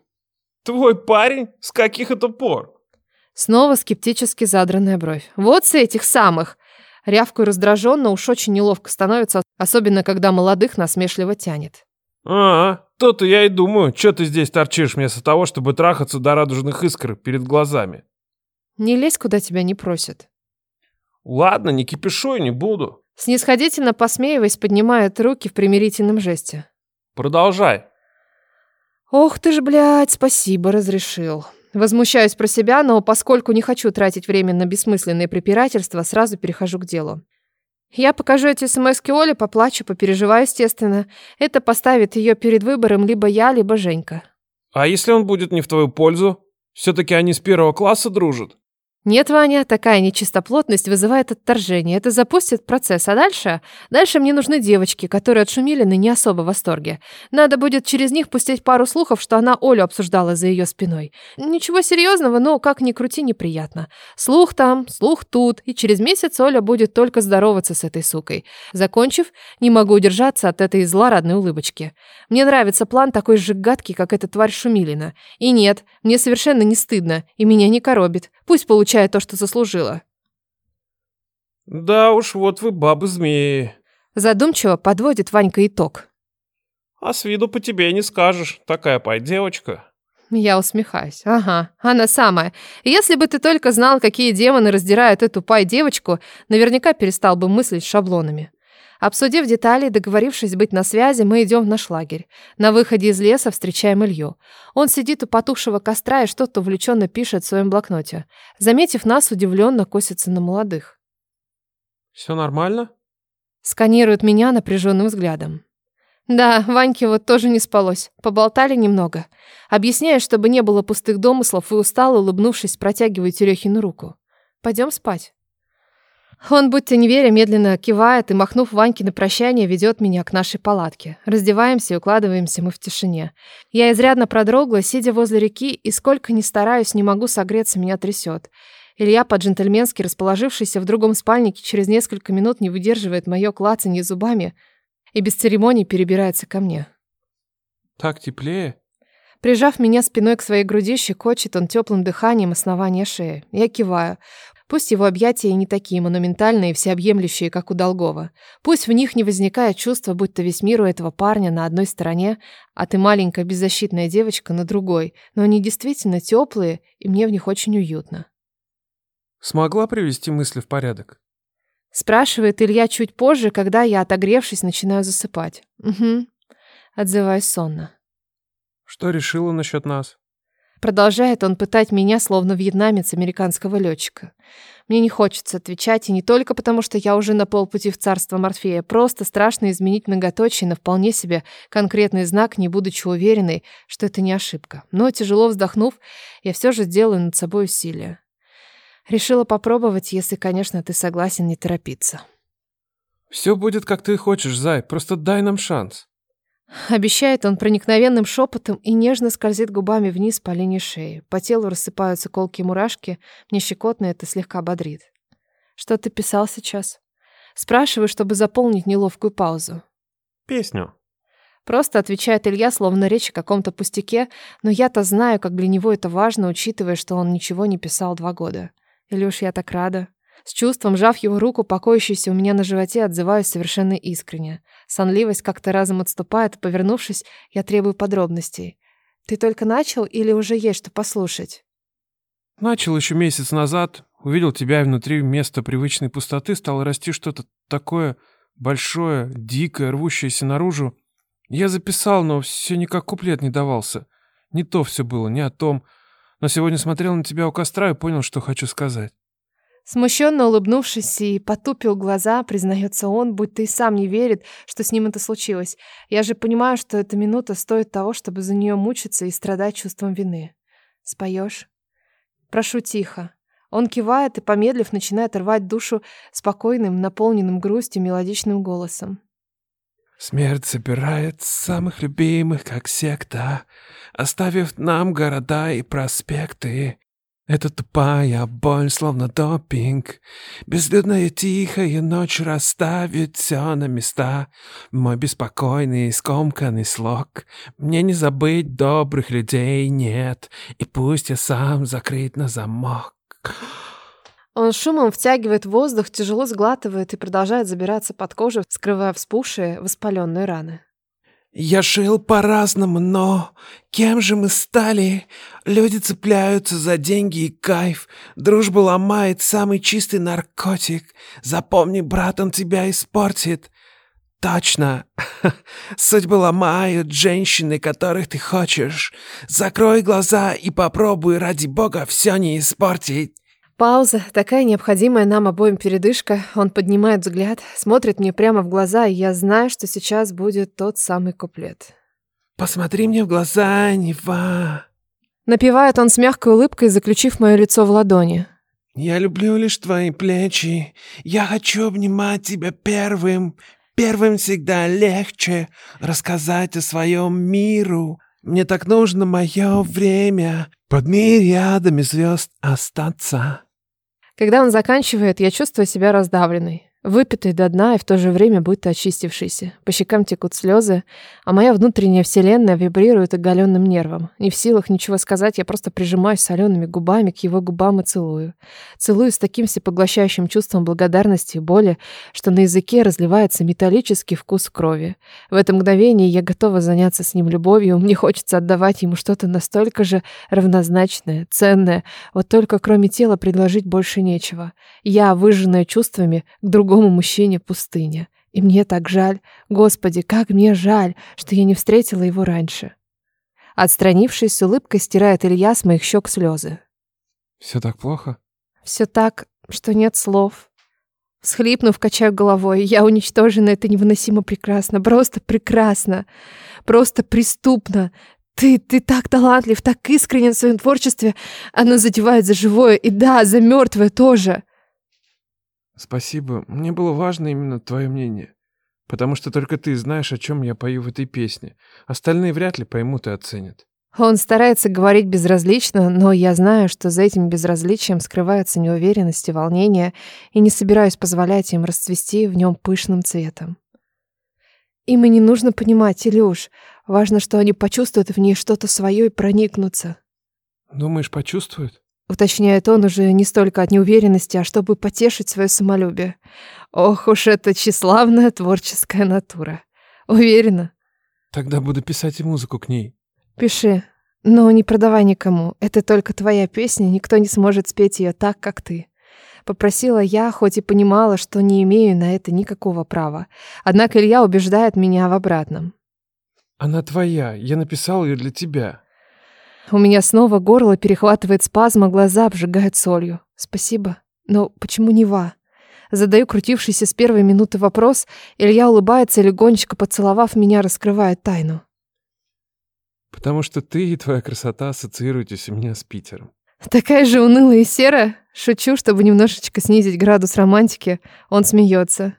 Твой парень? С каких это пор? Снова скептически задранная бровь. Вот с этих самых. Рявкаю раздраженно, уж очень неловко становится, особенно когда молодых насмешливо тянет. А, то-то я и думаю, что ты здесь торчишь вместо того, чтобы трахаться до радужных искр перед глазами. Не лезь, куда тебя не просят. Ладно, не кипишуй, не буду. Снисходительно посмеиваясь, поднимает руки в примирительном жесте. Продолжай. Ох ты ж, блядь, спасибо, разрешил. Возмущаюсь про себя, но поскольку не хочу тратить время на бессмысленные препирательства, сразу перехожу к делу. Я покажу эти смски Оле, поплачу, попереживаю, естественно. Это поставит ее перед выбором либо я, либо Женька. А если он будет не в твою пользу? Все-таки они с первого класса дружат. Нет, Ваня, такая нечистоплотность вызывает отторжение. Это запустит процесс. А дальше? Дальше мне нужны девочки, которые от Шумилины не особо в восторге. Надо будет через них пустить пару слухов, что она Олю обсуждала за ее спиной. Ничего серьезного, но как ни крути, неприятно. Слух там, слух тут, и через месяц Оля будет только здороваться с этой сукой. Закончив, не могу удержаться от этой злорадной улыбочки. Мне нравится план такой же гадкий, как эта тварь Шумилина. И нет, мне совершенно не стыдно, и меня не коробит. Пусть получает то, что заслужила. Да уж, вот вы бабы-змеи. Задумчиво подводит Ванька итог. А с виду по тебе не скажешь. Такая пай девочка. Я усмехаюсь. Ага, она самая. Если бы ты только знал, какие демоны раздирают эту пай-девочку, наверняка перестал бы мыслить шаблонами. Обсудив детали и договорившись быть на связи, мы идем в наш лагерь. На выходе из леса встречаем Илью. Он сидит у потухшего костра и что-то увлеченно пишет в своем блокноте. Заметив нас, удивленно косится на молодых. «Все нормально?» Сканирует меня напряженным взглядом. Да, Ваньке вот тоже не спалось. Поболтали немного. Объясняя, чтобы не было пустых домыслов, и устал, улыбнувшись, протягиваю Терехину руку. Пойдем спать. Он, будто не веря, медленно кивает и, махнув Ваньке на прощание, ведет меня к нашей палатке. Раздеваемся и укладываемся мы в тишине. Я изрядно продрогла, сидя возле реки, и сколько ни стараюсь, не могу согреться, меня трясет. Илья, по-джентльменски расположившийся в другом спальнике, через несколько минут не выдерживает мое клацанье зубами и без церемоний перебирается ко мне. «Так теплее?» Прижав меня спиной к своей груди, щекочет он теплым дыханием основания шеи. Я киваю. Пусть его объятия не такие монументальные и всеобъемлющие, как у Долгова. Пусть в них не возникает чувство, будто весь мир у этого парня на одной стороне, а ты маленькая беззащитная девочка на другой, но они действительно теплые, и мне в них очень уютно. Смогла привести мысли в порядок? Спрашивает Илья чуть позже, когда я, отогревшись, начинаю засыпать. Угу. Отзываюсь сонно. Что решила насчет нас? Продолжает он пытать меня, словно вьетнамец американского летчика. Мне не хочется отвечать, и не только потому, что я уже на полпути в царство Морфея. Просто страшно изменить многоточие на вполне себе конкретный знак, не будучи уверенной, что это не ошибка. Но, тяжело вздохнув, я все же делаю над собой усилие. Решила попробовать, если, конечно, ты согласен не торопиться. Все будет, как ты хочешь, Зай, просто дай нам шанс. Обещает он проникновенным шепотом и нежно скользит губами вниз по линии шеи. По телу рассыпаются колки мурашки. Мне щекотно это слегка бодрит. Что ты писал сейчас? Спрашиваю, чтобы заполнить неловкую паузу. Песню. Просто отвечает Илья, словно речь о каком-то пустяке, но я-то знаю, как для него это важно, учитывая, что он ничего не писал два года. Уж я так рада. С чувством, сжав его руку, покоящуюся у меня на животе, отзываюсь совершенно искренне. Сонливость как-то разом отступает, повернувшись, я требую подробностей. «Ты только начал или уже есть что послушать?» Начал еще месяц назад. Увидел тебя, и внутри вместо привычной пустоты стало расти что-то такое большое, дикое, рвущееся наружу. Я записал, но все никак куплет не давался. Не то все было, не о том. Но сегодня смотрел на тебя у костра и понял, что хочу сказать. Смущенно улыбнувшись и потупил глаза, признается он, будто и сам не верит, что с ним это случилось. Я же понимаю, что эта минута стоит того, чтобы за нее мучиться и страдать чувством вины. Споешь? Прошу тихо. Он кивает и, помедлив, начинает рвать душу спокойным, наполненным грустью мелодичным голосом. Смерть собирает самых любимых, как секта, оставив нам города и проспекты. Это тупая боль, словно допинг. Безлюдная тихая ночь расставит все на места. Мой беспокойный, скомканный слог. Мне не забыть добрых людей нет. И пусть я сам закрыт на замок. Он шумом втягивает воздух, тяжело сглатывает и продолжает забираться под кожу, скрывая вспухшие, воспаленные раны. Я жил по-разному, но кем же мы стали? Люди цепляются за деньги и кайф. Дружба ломает самый чистый наркотик. Запомни, брат, он тебя испортит. Точно. <laughs> Судьбы ломают женщины, которых ты хочешь. Закрой глаза и попробуй ради бога все не испортить. Пауза, такая необходимая нам обоим передышка. Он поднимает взгляд, смотрит мне прямо в глаза, и я знаю, что сейчас будет тот самый куплет. «Посмотри мне в глаза, Нева!» Напевает он с мягкой улыбкой, заключив мое лицо в ладони. «Я люблю лишь твои плечи. Я хочу обнимать тебя первым. Первым всегда легче рассказать о своем миру. Мне так нужно мое время под мириадами звезд остаться». Когда он заканчивает, я чувствую себя раздавленной. Выпитый до дна и в то же время будто очистившийся. По щекам текут слезы, а моя внутренняя вселенная вибрирует оголенным нервом. Не в силах ничего сказать, я просто прижимаюсь солеными губами к его губам и целую. Целую с таким всепоглощающим чувством благодарности и боли, что на языке разливается металлический вкус крови. В это мгновение я готова заняться с ним любовью, мне хочется отдавать ему что-то настолько же равнозначное, ценное, вот только кроме тела предложить больше нечего. Я, выжженная чувствами, к другому другому мужчине пустыня. И мне так жаль, Господи, как мне жаль, что я не встретила его раньше. Отстранившись, с улыбкой стирает Илья с моих щек слезы. Все так плохо? Все так, что нет слов. Всхлипнув, качаю головой. Я уничтожена, это невыносимо прекрасно. Просто прекрасно. Просто преступно. Ты, ты так талантлив, так искренен в своем творчестве. Оно задевает за живое. И да, за мертвое тоже. Спасибо. Мне было важно именно твое мнение. Потому что только ты знаешь, о чем я пою в этой песне. Остальные вряд ли поймут и оценят. Он старается говорить безразлично, но я знаю, что за этим безразличием скрывается неуверенность и волнение, и не собираюсь позволять им расцвести в нем пышным цветом. Им и не нужно понимать, Илюш. Важно, что они почувствуют в ней что-то свое и проникнутся. Думаешь, почувствуют? Уточняет он уже не столько от неуверенности, а чтобы потешить свое самолюбие. Ох уж эта тщеславная творческая натура. Уверена. Тогда буду писать и музыку к ней. Пиши, но не продавай никому. Это только твоя песня, никто не сможет спеть ее так, как ты. Попросила я, хоть и понимала, что не имею на это никакого права. Однако Илья убеждает меня в обратном. Она твоя, я написал ее для тебя. У меня снова горло перехватывает спазм, а глаза обжигают солью. Спасибо. Но почему Нева? Задаю крутившийся с первой минуты вопрос. Илья улыбается и легонечко поцеловав меня, раскрывает тайну. Потому что ты и твоя красота ассоциируетесь у меня с Питером. Такая же унылая и серая. Шучу, чтобы немножечко снизить градус романтики. Он смеется.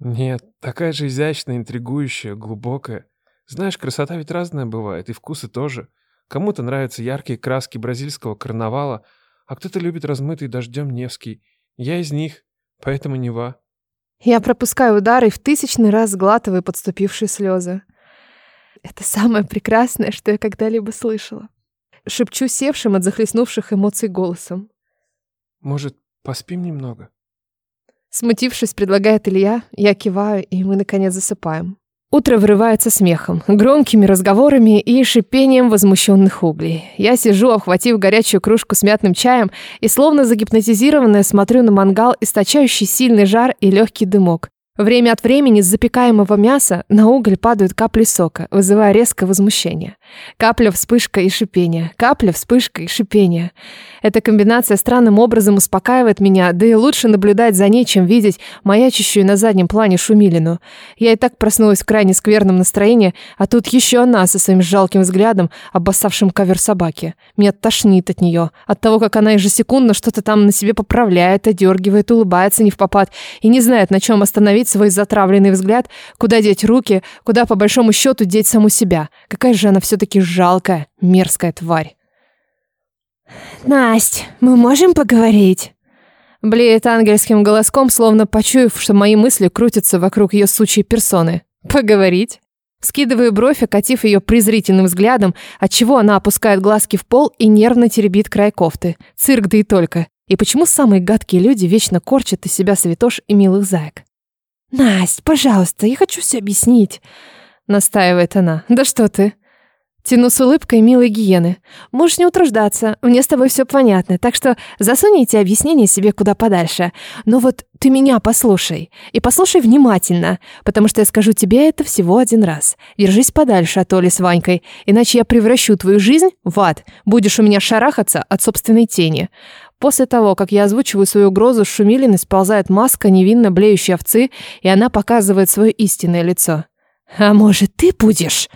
Нет, такая же изящная, интригующая, глубокая. Знаешь, красота ведь разная бывает, и вкусы тоже. Кому-то нравятся яркие краски бразильского карнавала, а кто-то любит размытый дождем Невский. Я из них, поэтому Нева. Я пропускаю удары и в тысячный раз сглатываю подступившие слезы. Это самое прекрасное, что я когда-либо слышала. Шепчу севшим от захлестнувших эмоций голосом. Может, поспим немного? Смутившись, предлагает Илья, я киваю, и мы, наконец, засыпаем. Утро врывается смехом, громкими разговорами и шипением возмущенных углей. Я сижу, обхватив горячую кружку с мятным чаем, и словно загипнотизированная смотрю на мангал, источающий сильный жар и легкий дымок. Время от времени с запекаемого мяса на уголь падают капли сока, вызывая резкое возмущение. Капля, вспышка и шипение. Капля, вспышка и шипение. Эта комбинация странным образом успокаивает меня, да и лучше наблюдать за ней, чем видеть маячащую на заднем плане Шумилину. Я и так проснулась в крайне скверном настроении, а тут еще она со своим жалким взглядом, обоссавшим ковер собаки. Меня тошнит от нее, от того, как она ежесекундно что-то там на себе поправляет, одергивает, улыбается не в попад и не знает, на чем остановить свой затравленный взгляд, куда деть руки, куда по большому счету деть саму себя. Какая же она все-таки жалкая, мерзкая тварь. «Насть, мы можем поговорить?» Блеет ангельским голоском, словно почуяв, что мои мысли крутятся вокруг ее сучьей персоны. «Поговорить?» Скидываю бровь, окатив ее презрительным взглядом, отчего она опускает глазки в пол и нервно теребит край кофты. Цирк, да и только. И почему самые гадкие люди вечно корчат из себя святош и милых заек? «Насть, пожалуйста, я хочу все объяснить», — настаивает она. «Да что ты?» Тяну с улыбкой милой гиены. «Можешь не утруждаться, мне с тобой все понятно, так что засунь эти объяснения себе куда подальше. Но вот ты меня послушай, и послушай внимательно, потому что я скажу тебе это всего один раз. Держись подальше от Оли с Ванькой, иначе я превращу твою жизнь в ад. Будешь у меня шарахаться от собственной тени. После того, как я озвучиваю свою угрозу, с Шумилиной сползает маска невинно блеющей овцы, и она показывает свое истинное лицо. «А может, ты будешь?»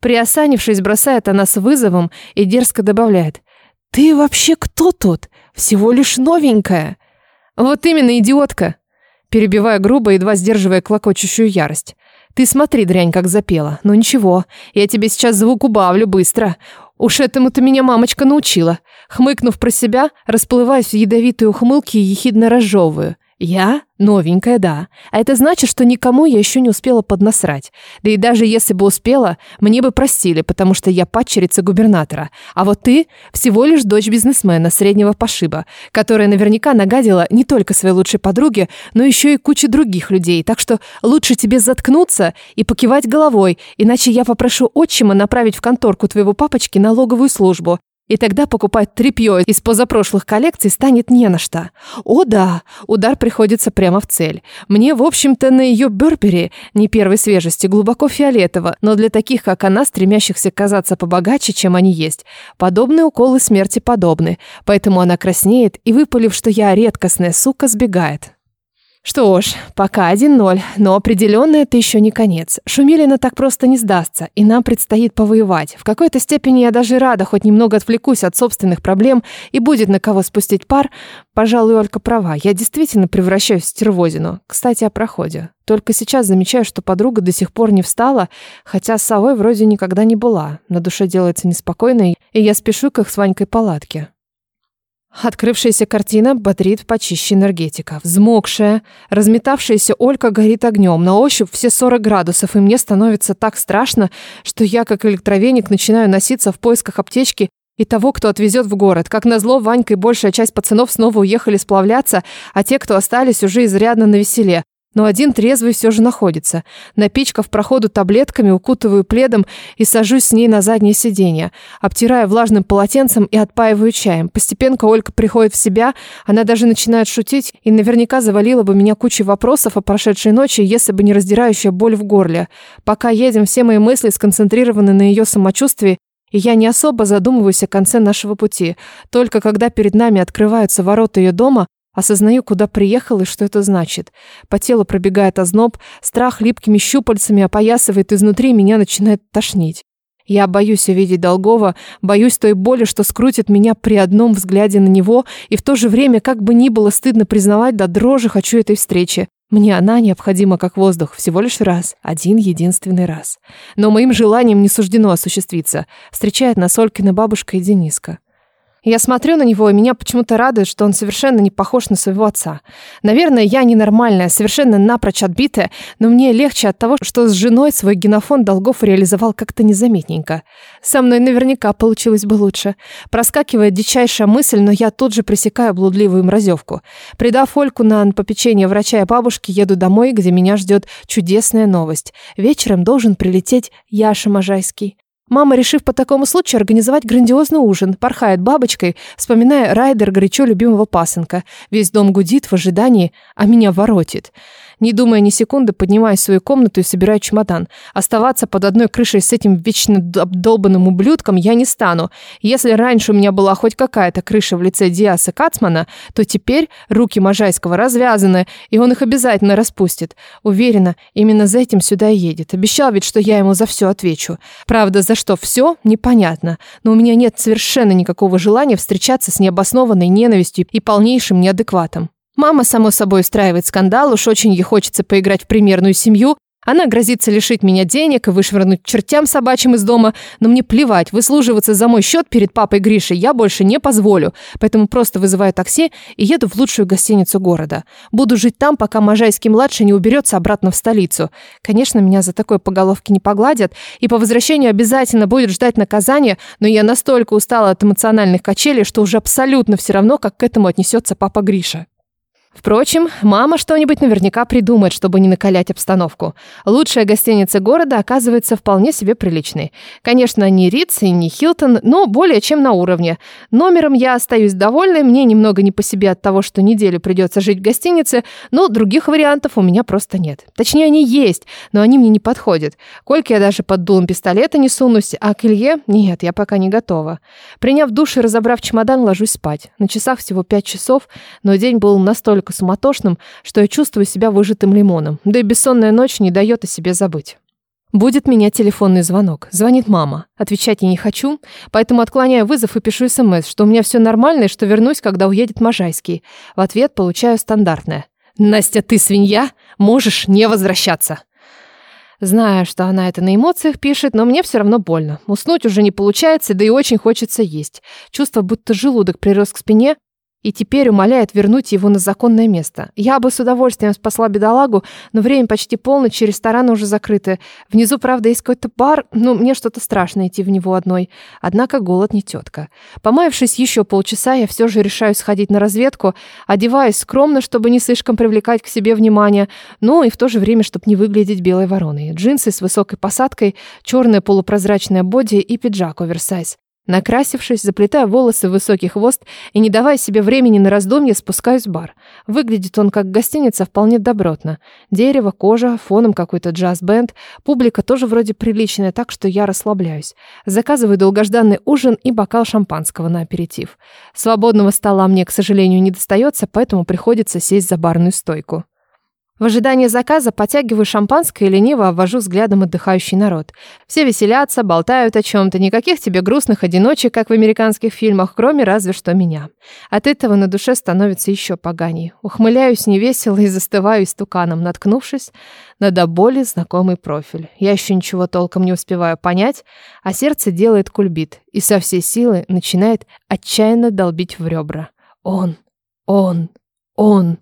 Приосанившись, бросает она с вызовом и дерзко добавляет. «Ты вообще кто тут? Всего лишь новенькая». «Вот именно, идиотка!» Перебивая грубо, едва сдерживая клокочущую ярость. «Ты смотри, дрянь, как запела. Ну ничего, я тебе сейчас звук убавлю быстро. Уж этому-то меня мамочка научила». Хмыкнув про себя, расплываясь в ядовитой ухмылке и ехидно разжевываю. Я новенькая, да. А это значит, что никому я еще не успела поднасрать. Да и даже если бы успела, мне бы простили, потому что я падчерица губернатора. А вот ты всего лишь дочь бизнесмена среднего пошиба, которая наверняка нагадила не только своей лучшей подруге, но еще и куче других людей. Так что лучше тебе заткнуться и покивать головой, иначе я попрошу отчима направить в конторку твоего папочки налоговую службу. И тогда покупать тряпье из позапрошлых коллекций станет не на что. О да, удар приходится прямо в цель. Мне, в общем-то, на ее Бербери, не первой свежести, глубоко фиолетово, но для таких, как она, стремящихся казаться побогаче, чем они есть, подобные уколы смерти подобны. Поэтому она краснеет и, выпалив, что я редкостная сука, сбегает. Что ж, пока 1-0, но определенно это еще не конец. Шумилина так просто не сдастся, и нам предстоит повоевать. В какой-то степени я даже рада, хоть немного отвлекусь от собственных проблем, и будет на кого спустить пар. Пожалуй, Олька права, я действительно превращаюсь в стервозину. Кстати, о проходе. Только сейчас замечаю, что подруга до сих пор не встала, хотя с совой вроде никогда не была. На душе делается неспокойно, и я спешу к их с Ванькой палатке. Открывшаяся картина бодрит почище энергетика. Взмокшая, разметавшаяся Олька горит огнем. На ощупь все 40 градусов, и мне становится так страшно, что я, как электровеник, начинаю носиться в поисках аптечки и того, кто отвезет в город. Как назло, Ванька и большая часть пацанов снова уехали сплавляться, а те, кто остались, уже изрядно на веселе. Но один трезвый все же находится. Напичкав проходу таблетками, укутываю пледом и сажусь с ней на заднее сиденье. Обтираю влажным полотенцем и отпаиваю чаем. Постепенно Олька приходит в себя, она даже начинает шутить и наверняка завалила бы меня кучей вопросов о прошедшей ночи, если бы не раздирающая боль в горле. Пока едем, все мои мысли сконцентрированы на ее самочувствии, и я не особо задумываюсь о конце нашего пути. Только когда перед нами открываются ворота ее дома, Осознаю, куда приехал и что это значит. По телу пробегает озноб, страх липкими щупальцами опоясывает изнутри, меня начинает тошнить. Я боюсь увидеть Долгова, боюсь той боли, что скрутит меня при одном взгляде на него, и в то же время, как бы ни было стыдно признавать, до дрожи хочу этой встречи. Мне она необходима как воздух, всего лишь раз, один единственный раз. Но моим желанием не суждено осуществиться. Встречает нас Олькина бабушка и Дениска. Я смотрю на него, и меня почему-то радует, что он совершенно не похож на своего отца. Наверное, я ненормальная, совершенно напрочь отбитая, но мне легче от того, что с женой свой генофон долгов реализовал как-то незаметненько. Со мной наверняка получилось бы лучше. Проскакивает дичайшая мысль, но я тут же пресекаю блудливую мразевку. Придав Ольку на попечение врача и бабушки, еду домой, где меня ждет чудесная новость. Вечером должен прилететь Яша Можайский. Мама, решив по такому случаю организовать грандиозный ужин, порхает бабочкой, вспоминая райдер горячо любимого пасынка. Весь дом гудит в ожидании, а меня воротит. Не думая ни секунды, поднимаюсь в свою комнату и собираю чемодан. Оставаться под одной крышей с этим вечно обдолбанным ублюдком я не стану. Если раньше у меня была хоть какая-то крыша в лице Диаса Кацмана, то теперь руки Можайского развязаны, и он их обязательно распустит. Уверена, именно за этим сюда и едет. Обещал ведь, что я ему за все отвечу. Правда, за что все, непонятно. Но у меня нет совершенно никакого желания встречаться с необоснованной ненавистью и полнейшим неадекватом. Мама, само собой, устраивает скандал, уж очень ей хочется поиграть в примерную семью. Она грозится лишить меня денег и вышвырнуть чертям собачьим из дома, но мне плевать, выслуживаться за мой счет перед папой Гришей я больше не позволю, поэтому просто вызываю такси и еду в лучшую гостиницу города. Буду жить там, пока Можайский-младший не уберется обратно в столицу. Конечно, меня за такое по головке не погладят, и по возвращению обязательно будет ждать наказание, но я настолько устала от эмоциональных качелей, что уже абсолютно все равно, как к этому отнесется папа Гриша. Впрочем, мама что-нибудь наверняка придумает, чтобы не накалять обстановку. Лучшая гостиница города оказывается вполне себе приличной. Конечно, не Ритц и не Хилтон, но более чем на уровне. Номером я остаюсь довольной, мне немного не по себе от того, что неделю придется жить в гостинице, но других вариантов у меня просто нет. Точнее, они есть, но они мне не подходят. Кольки я даже под дулом пистолета не сунусь, а к Илье нет, я пока не готова. Приняв душ и разобрав чемодан, ложусь спать. На часах всего пять часов, но день был настолько настолько суматошным, что я чувствую себя выжатым лимоном. Да и бессонная ночь не дает о себе забыть. Будет меня телефонный звонок. Звонит мама. Отвечать я не хочу, поэтому отклоняю вызов и пишу СМС, что у меня все нормально и что вернусь, когда уедет Можайский. В ответ получаю стандартное. «Настя, ты свинья? Можешь не возвращаться!» Знаю, что она это на эмоциях пишет, но мне все равно больно. Уснуть уже не получается, да и очень хочется есть. Чувство, будто желудок прирос к спине, и теперь умоляет вернуть его на законное место. Я бы с удовольствием спасла бедолагу, но время почти полночь, рестораны уже закрыты. Внизу, правда, есть какой-то бар, но мне что-то страшно идти в него одной. Однако голод не тетка. Помаявшись еще полчаса, я все же решаю сходить на разведку, одеваюсь скромно, чтобы не слишком привлекать к себе внимание, но и в то же время, чтобы не выглядеть белой вороной. Джинсы с высокой посадкой, черная полупрозрачная боди и пиджак оверсайз. Накрасившись, заплетая волосы в высокий хвост и не давая себе времени на раздумье, спускаюсь в бар. Выглядит он как гостиница вполне добротно. Дерево, кожа, фоном какой-то джаз-бенд. Публика тоже вроде приличная, так что я расслабляюсь. Заказываю долгожданный ужин и бокал шампанского на аперитив. Свободного стола мне, к сожалению, не достается, поэтому приходится сесть за барную стойку. В ожидании заказа потягиваю шампанское и лениво обвожу взглядом отдыхающий народ. Все веселятся, болтают о чем-то, никаких тебе грустных одиночек, как в американских фильмах, кроме разве что меня. От этого на душе становится еще поганей. Ухмыляюсь невесело и застываю истуканом, наткнувшись на до боли знакомый профиль. Я еще ничего толком не успеваю понять, а сердце делает кульбит и со всей силы начинает отчаянно долбить в ребра. Он, он, он.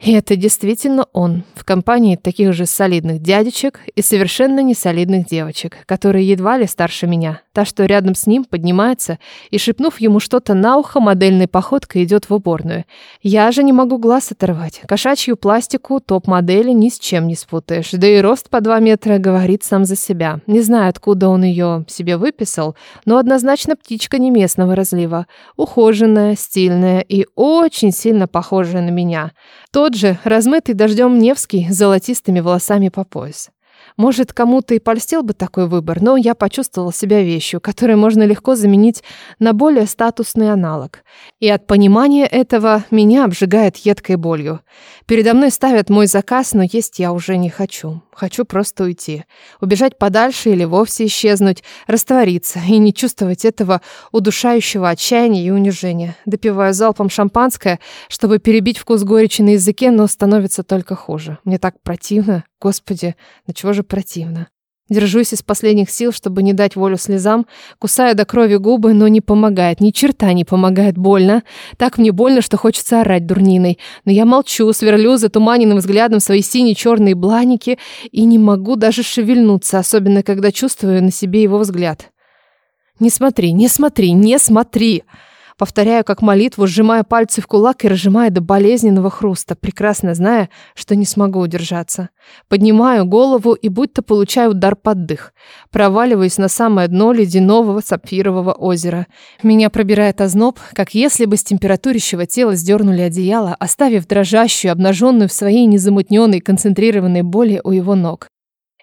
И это действительно он, в компании таких же солидных дядечек и совершенно несолидных девочек, которые едва ли старше меня. Та, что рядом с ним, поднимается и, шепнув ему что-то на ухо, модельной походкой идет в уборную. Я же не могу глаз оторвать. Кошачью пластику топ-модели ни с чем не спутаешь. Да и рост по два метра говорит сам за себя. Не знаю, откуда он ее себе выписал, но однозначно птичка не местного разлива. Ухоженная, стильная и очень сильно похожая на меня. Тот же, размытый дождем Невский, с золотистыми волосами по пояс. Может, кому-то и польстил бы такой выбор, но я почувствовала себя вещью, которую можно легко заменить на более статусный аналог. И от понимания этого меня обжигает едкой болью. Передо мной ставят мой заказ, но есть я уже не хочу. Хочу просто уйти. Убежать подальше или вовсе исчезнуть, раствориться и не чувствовать этого удушающего отчаяния и унижения. Допиваю залпом шампанское, чтобы перебить вкус горечи на языке, но становится только хуже. Мне так противно. Господи, да чего же противно. Держусь из последних сил, чтобы не дать волю слезам, кусаю до крови губы, но не помогает, ни черта не помогает, больно. Так мне больно, что хочется орать дурниной. Но я молчу, сверлю затуманенным взглядом свои синие-черные бланики и не могу даже шевельнуться, особенно когда чувствую на себе его взгляд. «Не смотри, не смотри, не смотри!» Повторяю как молитву, сжимая пальцы в кулак и разжимая до болезненного хруста, прекрасно зная, что не смогу удержаться. Поднимаю голову и будто получаю удар под дых. Проваливаюсь на самое дно ледяного сапфирового озера. Меня пробирает озноб, как если бы с температурящего тела сдернули одеяло, оставив дрожащую, обнаженную в своей незамутненной, концентрированной боли у его ног.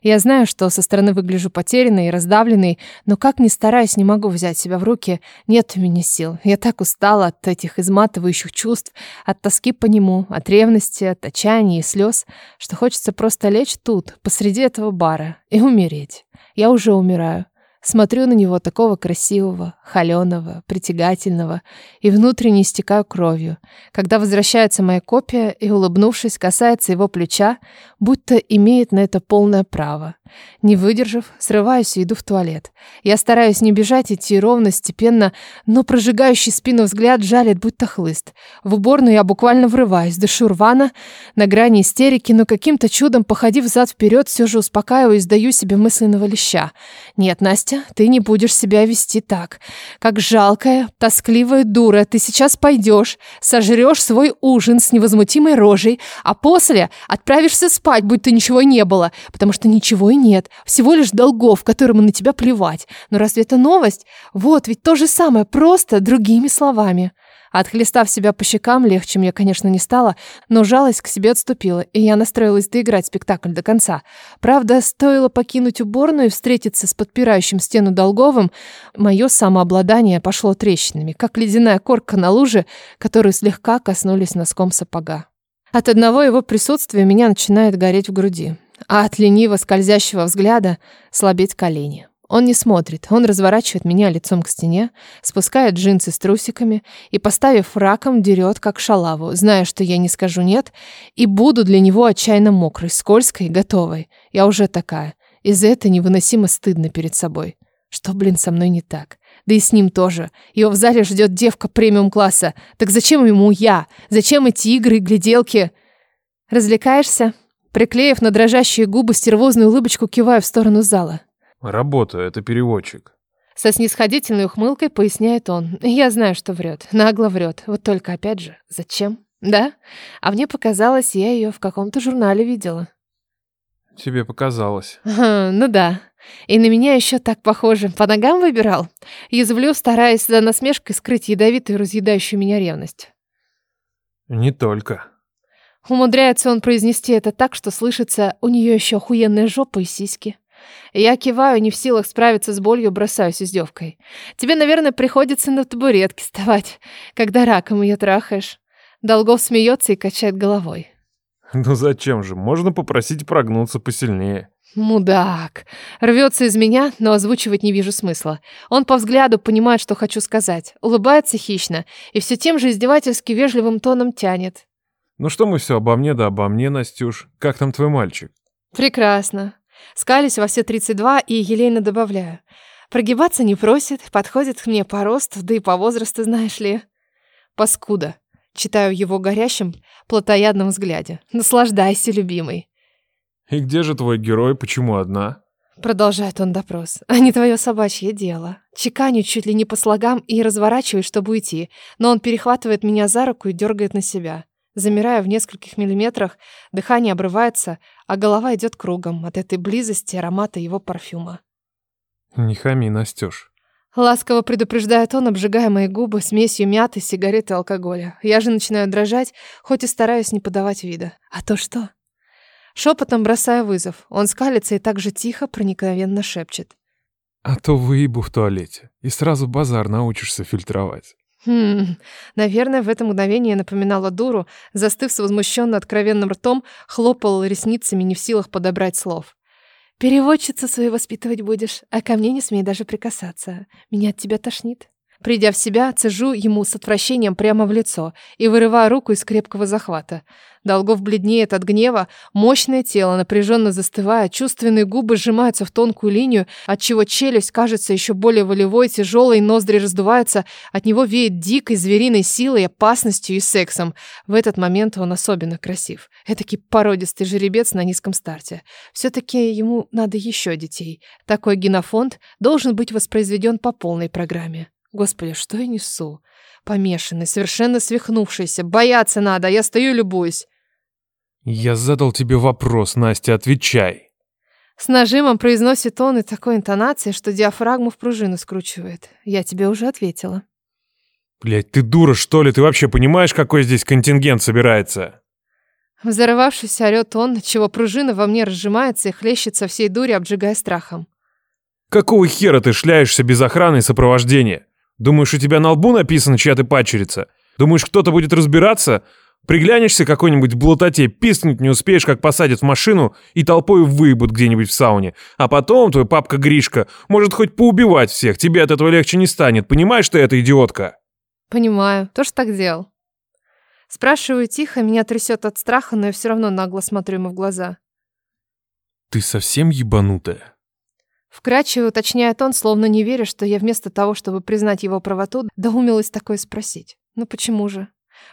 Я знаю, что со стороны выгляжу потерянной и раздавленной, но как ни стараюсь, не могу взять себя в руки. Нет у меня сил. Я так устала от этих изматывающих чувств, от тоски по нему, от ревности, от отчаяния и слез, что хочется просто лечь тут, посреди этого бара, и умереть. Я уже умираю. Смотрю на него такого красивого, холеного, притягательного и внутренне истекаю кровью. Когда возвращается моя копия и, улыбнувшись, касается его плеча, будто имеет на это полное право. Не выдержав, срываюсь и иду в туалет. Я стараюсь не бежать, идти ровно, степенно, но прожигающий спину взгляд жалит, будто хлыст. В уборную я буквально врываюсь, дышу рвано, на грани истерики, но каким-то чудом, походив зад-вперед, все же успокаиваюсь, даю себе мысленного леща. Нет, Настя, ты не будешь себя вести так. Как жалкая, тоскливая дура, ты сейчас пойдешь, сожрешь свой ужин с невозмутимой рожей, а после отправишься спать, будто ничего не было, потому что ничего и нет. Всего лишь долгов, которым на тебя плевать. Но разве это новость? Вот, ведь то же самое, просто другими словами. Отхлестав себя по щекам, легче мне, конечно, не стало, но жалость к себе отступила, и я настроилась доиграть спектакль до конца. Правда, стоило покинуть уборную и встретиться с подпирающим стену Долговым, мое самообладание пошло трещинами, как ледяная корка на луже, которую слегка коснулись носком сапога. От одного его присутствия меня начинает гореть в груди, а от лениво скользящего взгляда слабеть колени. Он не смотрит, он разворачивает меня лицом к стене, спускает джинсы с трусиками и, поставив раком, дерет, как шалаву, зная, что я не скажу «нет», и буду для него отчаянно мокрой, скользкой, готовой. Я уже такая. И за это невыносимо стыдно перед собой. Что, блин, со мной не так? Да и с ним тоже. Его в зале ждет девка премиум-класса. Так зачем ему я? Зачем эти игры и гляделки? Развлекаешься? Приклеив на дрожащие губы стервозную улыбочку, киваю в сторону зала. Работаю, это переводчик. Со снисходительной ухмылкой поясняет он. Я знаю, что врет. Нагло врет. Вот только опять же, зачем? Да? А мне показалось, я ее в каком-то журнале видела. Тебе показалось. Ага, ну да. И на меня еще так похоже. По ногам выбирал. Язвлю, стараясь за насмешкой скрыть ядовитую, разъедающую меня ревность. Не только. Умудряется он произнести это так, что слышится у нее еще охуенная жопа и сиськи. Я киваю, не в силах справиться с болью, бросаюсь издевкой. Тебе, наверное, приходится на табуретке вставать, когда раком ее трахаешь. Долгов смеется и качает головой. Ну зачем же? Можно попросить прогнуться посильнее. Мудак. Рвется из меня, но озвучивать не вижу смысла. Он по взгляду понимает, что хочу сказать. Улыбается хищно и все тем же издевательски вежливым тоном тянет. Ну что мы все обо мне да обо мне, Настюш? Как там твой мальчик? Прекрасно. Скались во все 32 и елейно добавляю. Прогибаться не просит, подходит к мне по росту, да и по возрасту, знаешь ли. Паскуда. Читаю его горящим, плотоядном взгляде. Наслаждайся, любимый. И где же твой герой? Почему одна? Продолжает он допрос. А не твое собачье дело. Чеканю чуть ли не по слогам и разворачиваюсь, чтобы уйти. Но он перехватывает меня за руку и дергает на себя. Замираю в нескольких миллиметрах, дыхание обрывается, а голова идет кругом от этой близости аромата его парфюма. Не хами, Настюш. Ласково предупреждает он, обжигая мои губы смесью мяты, сигареты и алкоголя. Я же начинаю дрожать, хоть и стараюсь не подавать вида. А то что? Шепотом бросая вызов. Он скалится и так же тихо, проникновенно шепчет. А то выебу в туалете. И сразу базар научишься фильтровать. Хм, наверное, в это мгновение напоминала дуру, застыв с возмущенно откровенным ртом, хлопала ресницами, не в силах подобрать слов. «Переводчицу свою воспитывать будешь, а ко мне не смей даже прикасаться. Меня от тебя тошнит». Придя в себя, цежу ему с отвращением прямо в лицо и вырываю руку из крепкого захвата. Долгов бледнеет от гнева, мощное тело напряженно застывает, чувственные губы сжимаются в тонкую линию, отчего челюсть кажется еще более волевой, тяжелой, ноздри раздуваются, от него веет дикой звериной силой, опасностью и сексом. В этот момент он особенно красив. Этакий породистый жеребец на низком старте. Все-таки ему надо еще детей. Такой генофонд должен быть воспроизведен по полной программе. Господи, что я несу? Помешанный, совершенно свихнувшийся. Бояться надо, а я стою и любуюсь. Я задал тебе вопрос, Настя, отвечай. С нажимом произносит он и такой интонацией, что диафрагму в пружину скручивает. Я тебе уже ответила. Блять, ты дура, что ли? Ты вообще понимаешь, какой здесь контингент собирается? Взорвавшись, орёт он, чего пружина во мне разжимается и хлещется всей дури, обжигая страхом. Какого хера ты шляешься без охраны и сопровождения? Думаешь, у тебя на лбу написано, чья ты падчерица? Думаешь, кто-то будет разбираться? Приглянешься какой-нибудь в блатоте, пискнуть не успеешь, как посадят в машину и толпой выебут где-нибудь в сауне. А потом твой папка Гришка может хоть поубивать всех, тебе от этого легче не станет. Понимаешь, что это идиотка? Понимаю, тоже так делал. Спрашиваю тихо, меня трясет от страха, но я все равно нагло смотрю ему в глаза. Ты совсем ебанутая? Вкрадчиво уточняет он, словно не веря, что я вместо того, чтобы признать его правоту, доумилась такое спросить. Ну почему же?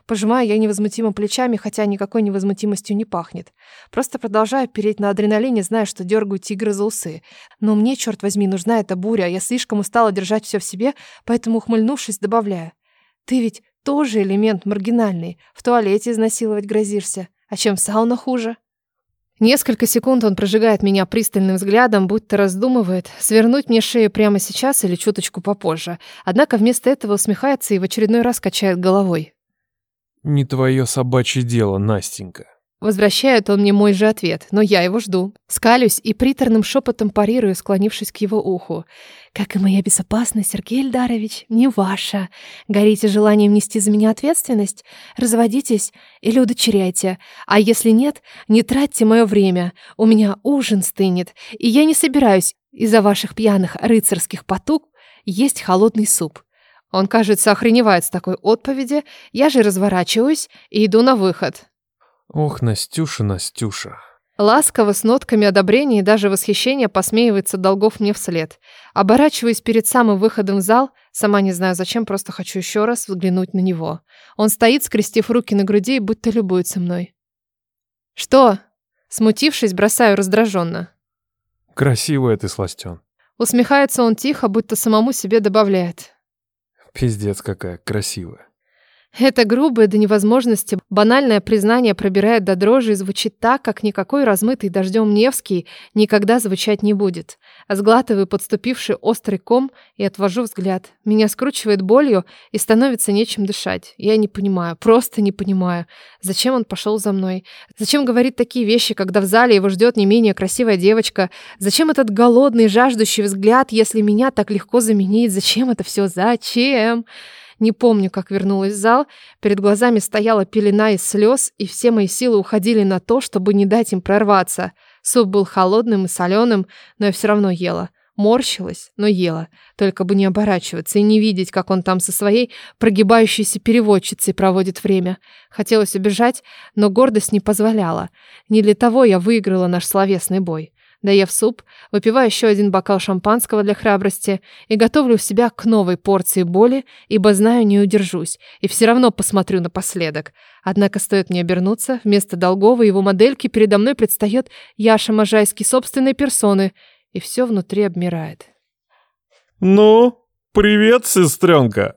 Пожимаю я невозмутимо плечами, хотя никакой невозмутимостью не пахнет. Просто продолжаю переть на адреналине, зная, что дергаю тигра за усы. Но мне, черт возьми, нужна эта буря, я слишком устала держать все в себе, поэтому, ухмыльнувшись, добавляю. Ты ведь тоже элемент маргинальный. В туалете изнасиловать грозишься. А чем сауна хуже? Несколько секунд он прожигает меня пристальным взглядом, будто раздумывает, свернуть мне шею прямо сейчас или чуточку попозже. Однако вместо этого усмехается и в очередной раз качает головой. Не твое собачье дело, Настенька. Возвращает он мне мой же ответ, но я его жду. Скалюсь и приторным шепотом парирую, склонившись к его уху. «Как и моя безопасность, Сергей Эльдарович, не ваша. Горите желанием нести за меня ответственность? Разводитесь или удочеряйте. А если нет, не тратьте мое время. У меня ужин стынет, и я не собираюсь из-за ваших пьяных рыцарских потуг есть холодный суп». Он, кажется, охреневает с такой отповеди. Я же разворачиваюсь и иду на выход. Ох, Настюша, Настюша. Ласково, с нотками одобрения и даже восхищения посмеивается Долгов мне вслед. Оборачиваясь перед самым выходом в зал, сама не знаю зачем, просто хочу еще раз взглянуть на него. Он стоит, скрестив руки на груди и будто любуется мной. «Что?» Смутившись, бросаю раздраженно. Красивая ты, сластен. Усмехается он тихо, будто самому себе добавляет. Пиздец какая красивая. Это грубое до невозможности банальное признание пробирает до дрожи и звучит так, как никакой размытый дождем Невский никогда звучать не будет. Сглатываю подступивший острый ком и отвожу взгляд. Меня скручивает болью и становится нечем дышать. Я не понимаю, просто не понимаю, зачем он пошел за мной. Зачем говорит такие вещи, когда в зале его ждет не менее красивая девочка. Зачем этот голодный, жаждущий взгляд, если меня так легко заменить? Зачем это все? Зачем? Не помню, как вернулась в зал. Перед глазами стояла пелена из слез, и все мои силы уходили на то, чтобы не дать им прорваться. Суп был холодным и соленым, но я все равно ела. Морщилась, но ела. Только бы не оборачиваться и не видеть, как он там со своей прогибающейся переводчицей проводит время. Хотелось убежать, но гордость не позволяла. Не для того я выиграла наш словесный бой. Доев суп, выпиваю еще один бокал шампанского для храбрости и готовлю себя к новой порции боли, ибо знаю, не удержусь, и все равно посмотрю напоследок. Однако стоит мне обернуться, вместо Долгова его модельки передо мной предстает Яша Можайский собственной персоны, и все внутри обмирает. «Ну, привет, сестренка!»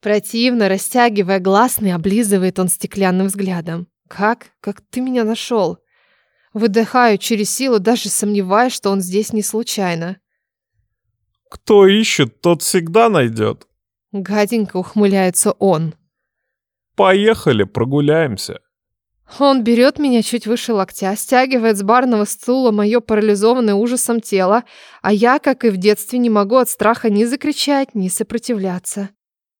Противно, растягивая гласный, облизывает он стеклянным взглядом. «Как? Как ты меня нашел?» Выдыхаю через силу, даже сомневаюсь, что он здесь не случайно. «Кто ищет, тот всегда найдет». Гаденько ухмыляется он. «Поехали, прогуляемся». Он берет меня чуть выше локтя, стягивает с барного стула мое парализованное ужасом тело, а я, как и в детстве, не могу от страха ни закричать, ни сопротивляться.